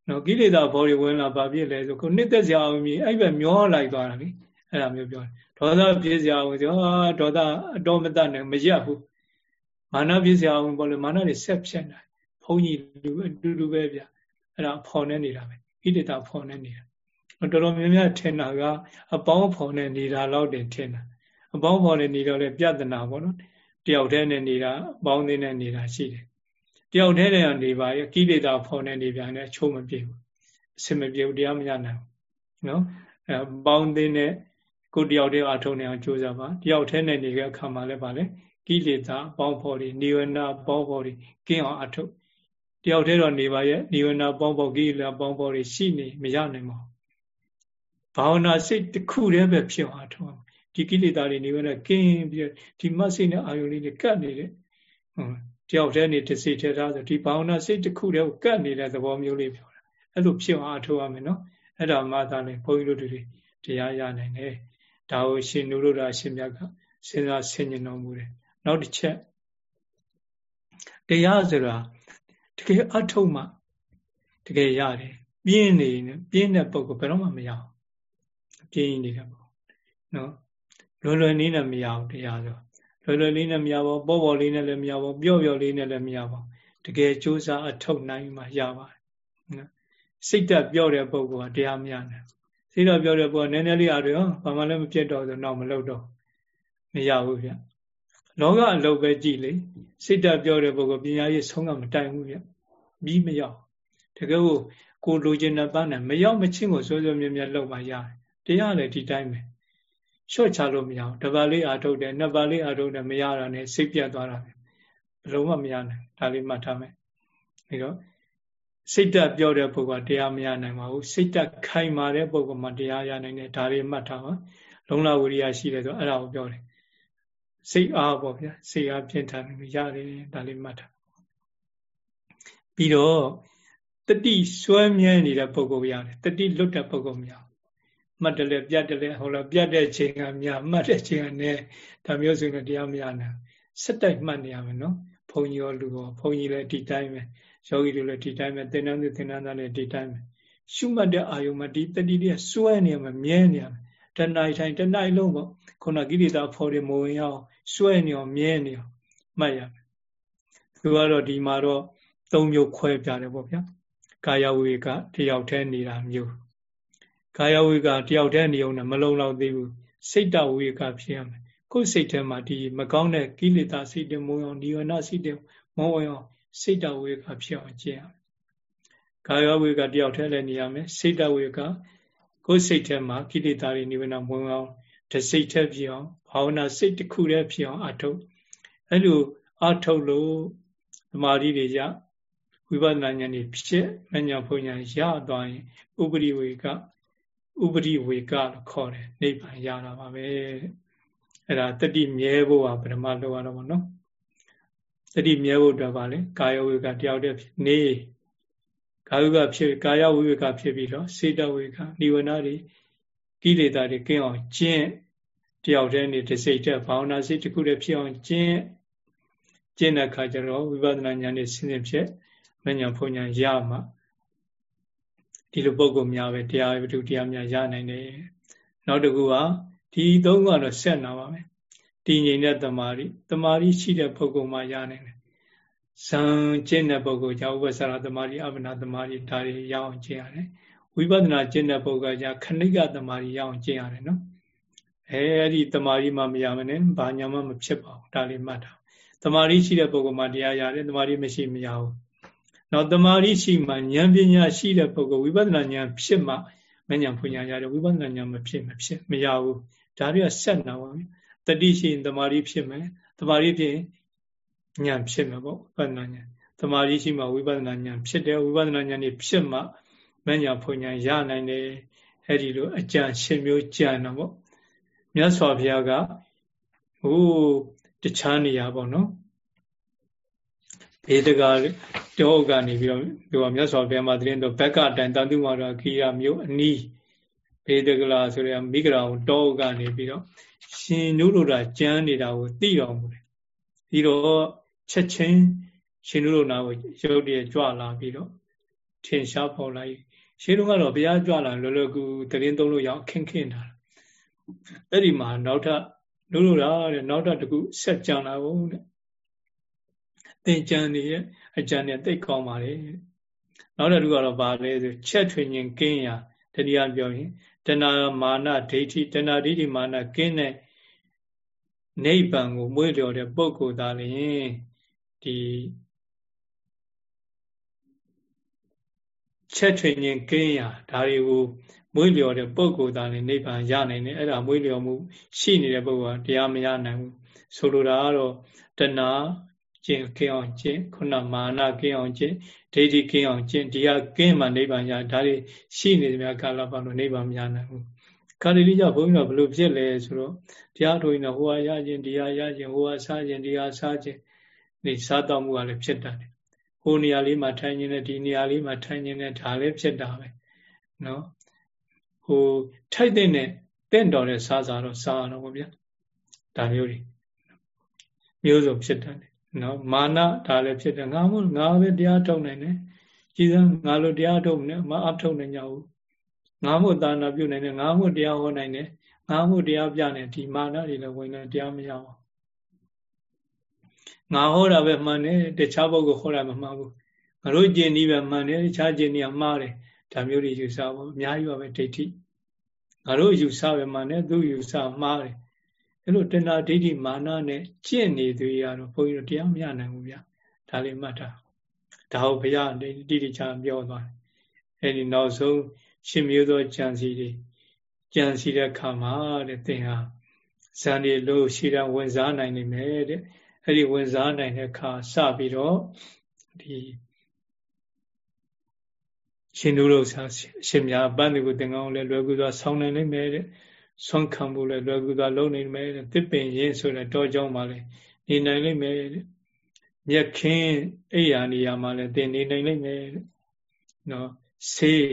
နော်ကိလေသာအဖော်တွေဝင်လာဘာဖြစ်လဲဆိုကိုနှစ်သက်စရာအောင်မြည်အဲ့ဘက်မျောလိုက်သွားတာလေအဲ့လိုမျိုးပြောတယ်ဒေါသဖြစ်စရာအောင်ဆိုဟာဒေါသအတော်မတတ်နဲ့မရက်ဘူးမာနဖြစ်စရာအောင်ပေါ့လေမာနတွေဆက်ဖြတ်နေဘုန်း ကြီးလူအတူတူပဲဗျအဲ့ဒါဖော်နေနေတာပဲကိလေသာဖော်နေနေတာတော်တော်များများထင်တာကအပေါင်းဖော်နေနေတာလောက်တင်ထင်တာအပေါင်းဖော်နေနေတော့လေပြဿနာပေါ့နော်တယောက်တည်းနဲ့နေတာအပေါင်းသေးနဲ့နေတာရှိတယ်တယောက်တည်းနဲ့နေပါရဲ့ကိလေသာဖော်နေနေပြန်တယ်ချိုးမပြေဘူးအစင်မပြေဘူးတရားမရနိုင်ဘူးနော်အဲပေါင်းသေးနဲ့ကိုတယောက်တည်းအထုံနေအောင်ကြိုးစားပါတယောက်တည်းနဲ့နေတဲ့အခါမှာလည်းပါလေကိလေသာပေါင်းဖော်တွေနိဝရဏပေါင်းဖော်တွေကင်းအောင်အထုတ ယောက်တည်းတော့နေပါရဲ့နိဝရဏပေါင်းဖော်ကိလေသာပေါင်းဖော်တွေရှိနေမရနိုင်ပါဘူးဘာဝနာစိတ်တစ်ခုတည်းပဲဖြစ်အောင်အထုဒီကိလေသာတွေနေဝရကင်းပြီးဒီမတ်စိတ်နဲ့အာယုန်လေးတွေကတ်နေတဲ့ဟုတ်တယောက်တည်းနေတစ်စိတ်ထဲထားဆိုဒီဘာဝနာစိတ်တစ်ခုတည်းကိုကတ်နေတဲ့သဘောမျိုးလေးပြောတာအဲ့လိုဖြစ်အောင်အထောက်ရမယ်နော်အဲ့ဒါမှသာလေဘုန်းကြီးတို့တွေတရားရနိုင်တယ်ဒါကိုရှင်နုရုဒ္ဓရှင်မြတ်ကစဉ်းစားဆင်ញင်တော်မူတယ်နောက်တစ်ချက်တရားဆိုတာ တကယ်အထုံမှတကယ်ရတယ်ပြင်းနေပြင်းတဲ့ပုံကဘယ်တော့မှမရအောင်ပြင်းနေတဲ့ပုံနော်လွယ်လွယ်နည်းနဲ့မရဘူးတရားဆိုလွယ်လွယ်လေးနဲ့မရပါဘူးပေါ့ပေါ့လေးနဲ့လည်းမရပါဘူးပျော့ပျော့လေးနဲ့လည်းမရပါဘူးတကယ်ကြိုးစားအထောက်နိုင်မှရပါတယ်နော်စိတ်တက်ပြော့တဲ့ပုံကတရားမရနိုင်စိတ်တော့ပြောတဲ့ပုံကနည်းနည်းလေးအားတွေဟောဘာမှလည်းမပြတ်တော့ဆိုတော့မလုပ်တော့မရဘူးဗျလောကအလုပ်ပဲကြည်လေစိတ်ဓာတ်ပြောတဲ့ပုဂ္ဂိုလ်ပညာရေးဆုံးကမတိုင်ဘူးဗျ ပြီးမရောက်တကယ်ကိုကိုလိုချင်တဲ့ပန်းနဲ့မရောက်မချင်းကိုစောစောမြဲမြဲလောက်မှရတယ်တရားလည်းဒီတိုင်းပဲလျှော့ချလို့မရဘူးတပတ်လေးအာထုတ်တယ်နှစ်ပတ်လေးအာထုတ်တယ်မရတာနဲ့စိတ်ပြတ်သွားတာပဲဘယ်လုံးမှမရနိုင်ဒါလေးမှတ်ထားမယ်အဲတော့စိတ်ဓာတ်ပြောတဲ့ပုဂ္ဂိုလ်ကတရားမရနိုင်ပါဘူးစိတ်ဓာတ်ခိုင်မာတဲ့ပုဂ္ဂိုလ်မှတရားရနိုင်တယ်ဒါလေးမှတ်ထားပါလုံလဝိရိယရှိတယ်ဆိုအဲ့ဒါကိုပြောတယ်စိတ်အားပေါ့ဗျာစိတ်အားပြင်းထန်လို့ရတယ်ဒါလေးမှတ်ထား ပြီးတော့တတိစွဲမြဲနေတဲ့ပုဂ္ဂိုလ်ရတယ်တတိလွတ်တဲ့ပုဂ္ဂိုလ်မရမှတ်တယ်လေပြတ်တယ်လေဟိုလားပြတ်တဲ့ချိန်ကများမှတ်တဲ့ချိန်ကနဲ့ဒါမျိုးဆိုရင်တရားမရနိုင်စက်တိုက်မှတ်နေရမယ်နော်ဘုံကြီးရောလူရောဘုံကြီးလည်းဒီတိုင်းပဲယောဂီတွေလည်းဒီတိုင်းပဲသင်္นานသူသင်္นานသားလည်းဒီတိုင်းပဲရှုမှတ်တဲ့အာယုံမှာဒီတတိတွေစွဲနေရမှာမြဲနေရမှာတဏှာထိုင်တဏှာလုံးပေါ့ခုနကိရိတာဖော်တယ်မဝင်ရအောင်စွဲနေအောင်မြဲနေအောင်မှတ်ရမယ်သူကတော့ဒီမှာတော့ သုံးမျိုးခွဲပြတယ်ပေါ့ဗျာကာယဝေကတယောက်တည်းနေတာမျိုးကာယဝေကတယောက်တည်းနေအောင်နဲ့မလုံလောက်သေးဘူးစိတ်တဝေကဖြစ်ရမယ်ကိုယ်စိတ်ထဲမှာဒီမကောင်းတဲ့ကိလေသာစိတ်တွေမုံအောင်ဒီဝနာစိတ်တွေမုံအောင်စိတ်တဝေကဖြစ်အောင်ကျင့်ရမယ်ကာယဝေကတယောက်တည်းလည်းနေရမယ်စိတ်တဝေကကိုယ်စိတ်ထဲမှာကိလေသာတွေနိဗ္ဗာန်မုံအောင်တစိတ်ထက်ဖြစ်အောင်ဘာဝနာစိတ်တစ်ခုတည်းဖြစ်အောင်အထုတ်အဲ့လိုအထုတ်လို့သမာဓိတွေရ ဝိပဿနာဉာဏ်တွေဖြစ်မညာဘုံညာရသွားရင်ဥပရိဝေကဥပရိဝေကလို့ခေါ်တယ်နိဗ္ဗာန်ရတာပါပဲအဲ့ဒါတတိမြဲဖို့ကပထမလောက်ရတော့ဗောနော်တတိမြဲဖို့အတွက်ပါလေကာယဝေကတယောက်တည်းနေကာယဝေကဖြစ်ကာယဝေကဖြစ်ပြီးတော့စေတဝေကနိဝရဏတွေကိလေသာတွေကင်းအောင်ကျင့်တယောက်တည်းနေတစိတ်တဲ့ဘာဝနာစိတ်တစ်ခုတည်းဖြစ်အောင်ကျင့်ကျင့်တဲ့အခါကျတော့ဝိပဿနာဉာဏ်နဲ့ဆင်းရဲဖြစ် မဉဏ်ဖုန်ဉဏ်ရမှာဒီလိုပုံကုများပဲတရားဝိတုတရားများရနိုင်တယ်နောက်တစ်ခုကဒီသုံးကတော့ဆက်နာပါမယ်တည်ငြိမ်တဲ့တမာရီတမာရီရှိတဲ့ပုဂ္ဂိုလ်မှရနိုင်တယ်ဇံကျင့်တဲ့ပုဂ္ဂိုလ်ကြောင့်ဥပ္ပဆရာတမာရီအပ္ပနာတမာရီဒါတွေရအောင်ကျင့်ရတယ်ဝိပဿနာကျင့်တဲ့ပုဂ္ဂိုလ်ကခဏိကတမာရီရအောင်ကျင့်ရတယ်နော်အဲအဲ့ဒီတမာရီမှမရမနဲ့ဘာညာမှမဖြစ်ပါဘူးဒါလေးမှတ်တာတမာရီရှိတဲ့ပုဂ္ဂိုလ်မှတရားရတယ်တမာရီမရှိမရဘူး နောက်တမာရီရှိမှဉာဏ်ပညာရှိတဲ့ပုဂ္ဂိုလ်ဝိပဿနာဉာဏ်ဖြစ်မှမဉဏ်ဖွညာရတယ်ဝိပဿနာဉာဏ်မဖြစ်မဖြစ်မရဘူးဒါတွေကဆက်နာပါတတိရှိရင်တမာရီဖြစ်မယ်တမာရီဖြစ်ရင်ဉာဏ်ဖြစ်မယ်ပေါ့ဝိပဿနာဉာဏ်တမာရီရှိမှဝိပဿနာဉာဏ်ဖြစ်တယ်ဝိပဿနာဉာဏ်นี่ဖြစ်မှမဉဏ်ဖွညာရနိုင်တယ်အဲ့ဒီလိုအကြံရှင်မျိုးကြံတော့ပေါ့မြတ်စွာဘုရားကဟိုတခြားနေရာပေါ့နော် ဘေဒကတောကနေပြီးတော့ဒီကမြတ်စွာဘုရားမှာတရင်တော့ဘက်ကအတိုင်တန်တုမာရခိယမျိုးအနီးဘေဒကလာဆိုရမိဂရာကိုတောကနေပြီးတော့ရှင်နုလိုတာကြမ်းနေတာကိုသိတော်မူတယ်ပြီးတော့ချက်ချင်းရှင်နုလိုနာကိုရုပ်တည်းကြွလာပြီးတော့ထင်ရှားပေါ်လိုက်ရှင်းတော့ကတော့ဘုရားကြွလာလောလောကူတရင်သုံးလို့ရအောင်ခင်းခင်းတာအဲ့ဒီမှာနောက်ထပ်လို့လို့တာတဲ့နောက်ထပ်တကူဆက်ကြံလာဖို့တဲ့ သင်ကြံနေရဲ့အကြံနဲ့သိကောင်းပါလေနောက်တစ်ခုကတော့ဗာလဲဆိုချက်ထွင်ခြင်းကင်းရာတရားပြောရင်တဏမာနဒိဋ္ဌိတဏဒိဋ္ဌိမာနကင်းတဲ့နိဗ္ဗာန်ကိုမွေးလျော်တဲ့ပုဂ္ဂိုလ်သားလျင်ဒီချက်ထွင်ခြင်းကင်းရာဒါတွေကိုမွေးလျော်တဲ့ပုဂ္ဂိုလ်သားလည်းနိဗ္ဗာန်ရနိုင်တယ်အဲ့ဒါမွေးလျော်မှုရှိနေတဲ့ပုဂ္ဂိုလ်ကတရားမရနိုင်ဘူးဆိုလိုတာကတော့တဏှာ ကျင့်ကင်းအောင်ကျင့်ခုနမာနကင်းအောင်ကျင့်ဒိဋ္ဌိကင်းအောင်ကျင့်ဒီဟာကင်းမှနိဗ္ဗာန်ရဒါတွေရှိနေတယ်များကာလပတ်လို့နိဗ္ဗာန်မရနိုင်ဘူးခါရီလေးကြဘုန်းကြီးတို့ဘယ်လိုဖြစ်လဲဆိုတော့တရားထိုးရင်ဟိုဟာရခြင်းဒီဟာရခြင်းဟိုဟာစားခြင်းဒီဟာစားခြင်းဒီစားတော့မှုကလည်းဖြစ်တတ်တယ်ဟိုနေရာလေးမှာထိုင်ခြင်းနဲ့ဒီနေရာလေးမှာထိုင်ခြင်းနဲ့ဒါလည်းဖြစ်တာပဲနော်ဟိုထိုက်တဲ့နဲ့တင့်တော်တဲ့စားစားတော့စားရတော့ဗောဗျာဒါမျိုးတွေမျိုးစုံဖြစ်တတ်တယ် နော်မာနဒါလည်းဖြစ်တယ်ငါမို့ငါပဲတရားထုတ်နိုင်တယ်ကြည်စမ်းငါလိုတရားထုတ်နေမအထုတ်နိုင်ကြဘူးငါမို့သာနာပြုနိုင်တယ်ငါမို့တရားဟောနိုင်တယ်ငါမို့တရားပြနေဒီမာနတွေလည်းဝင်နေတရားမရအောင်ငါဟောတာပဲမှန်တယ်တခြားပုဂ္ဂိုလ်ဟောတာမမှန်ဘူးငါတို့ကျင်ဤပဲမှန်တယ်တခြားကျင်ဤကမှားတယ်ဒါမျိုးတွေယူဆဖို့အများကြီးပါပဲဒိဋ္ဌိငါတို့ယူဆပဲမှန်တယ်သူယူဆမှားတယ် အဲ့လိုတဏှာဒိဋ္ဌိမာနနဲ့ကျင့်နေသူရတော့ဘုန်းကြီးတို့တရားမရနိုင်ဘူးဗျဒါလေးမှတ်တာဒါဟုတ်ဘုရားတိတိကျပြောသွားတယ်အဲ့ဒီနောက်ဆုံးရှင်မျိုးသောကြံစီတွေကြံစီတဲ့ခါမှာတဲ့သင်ဟာဇန်ဒီလို့ရှိတာဝင်စားနိုင်နေမယ်တဲ့အဲ့ဒီဝင်စားနိုင်တဲ့ခါစပြီးတော့ဒီရှင်တို့လို့ရှင်များပန်းဒီကိုသင်္ကန်းကိုလည်းလွယ်ကူစွာဆောင်းနိုင်နိုင်မယ်တဲ့ ဆွမ်းခံဖို့လည်းလွယ်ကူစွာလုပ်နိုင်မယ်တဲ့တစ်ပင်ရင်းဆိုတဲ့တောကြောင်းမှာလည်းနေနိုင်နိုင်မယ်တဲ့မြက်ခင်းအိယာနေရာမှာလည်းသင်နေနိုင်နိုင်မယ်တဲ့နော်ဆေး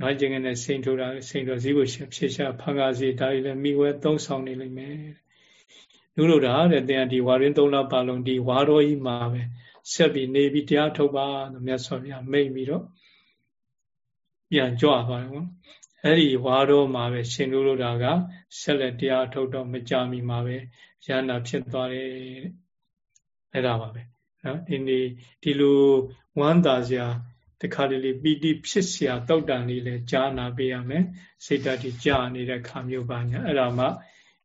နော်ကျင်ကနေစိန်ထိုးတာစိန်တော်စည်းကိုဖြေရှာဖန်ကားစီဒါတွေလည်းမိဝဲသုံးဆောင်နေလိမ့်မယ်လူလို့တာတဲ့တင်ဒီဝါရင်းသုံးလပါလုံးဒီဝါတော်ကြီးမှာပဲဆက်ပြီးနေပြီးတရားထုတ်ပါလို့မြတ်စွာဘုရားမိန့်ပြီးတော့ပြန်ကြွသွားတယ်ပေါ့ အဲ့ဒီဝါတော့မှာပဲရှင်လူလိုတာကဆက်လက်တရားထုတ်တော့မကြမီမှာပဲရဟနာဖြစ်သွားတယ်အဲ့ဒါပါပဲနော်ဒီနေ့ဒီလိုဝမ်းသာစရာတခါတလေပီတိဖြစ်စရာတောက်တန်လေးလဲကြားနာပေးရမယ်စိတ်ဓာတ်ကြီးကြာနေတဲ့ခါမျိုးပါညာအဲ့ဒါမှ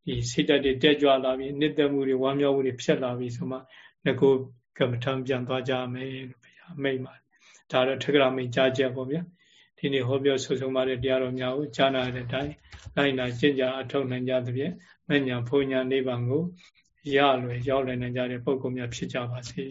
ဒီစိတ်ဓာတ်တွေတက်ကြွလာပြီးနှစ်သက်မှုတွေဝမ်းမြောက်မှုတွေဖြစ်လာပြီးဆိုမှငကိုကမ္မထံပြန်သွားကြမယ်လို့ဘုရားမိတ်ပါတယ်ဒါတော့ထက္ကရာမိတ်ကြားချက်ပေါ့ဗျာ။ ဒီနေ့ဟောပြောဆွဆုံးပါတဲ့တရားတော်များကိုကြားနာတဲ့အတိုင်းလိုက်နာကျင့်ကြအထောက်နိုင်ကြသဖြင့်မညာဘုံညာနိဗ္ဗာန်ကိုရလွယ်ရောက်လည်နိုင်ကြတဲ့ပုဂ္ဂိုလ်များဖြစ်ကြပါစေ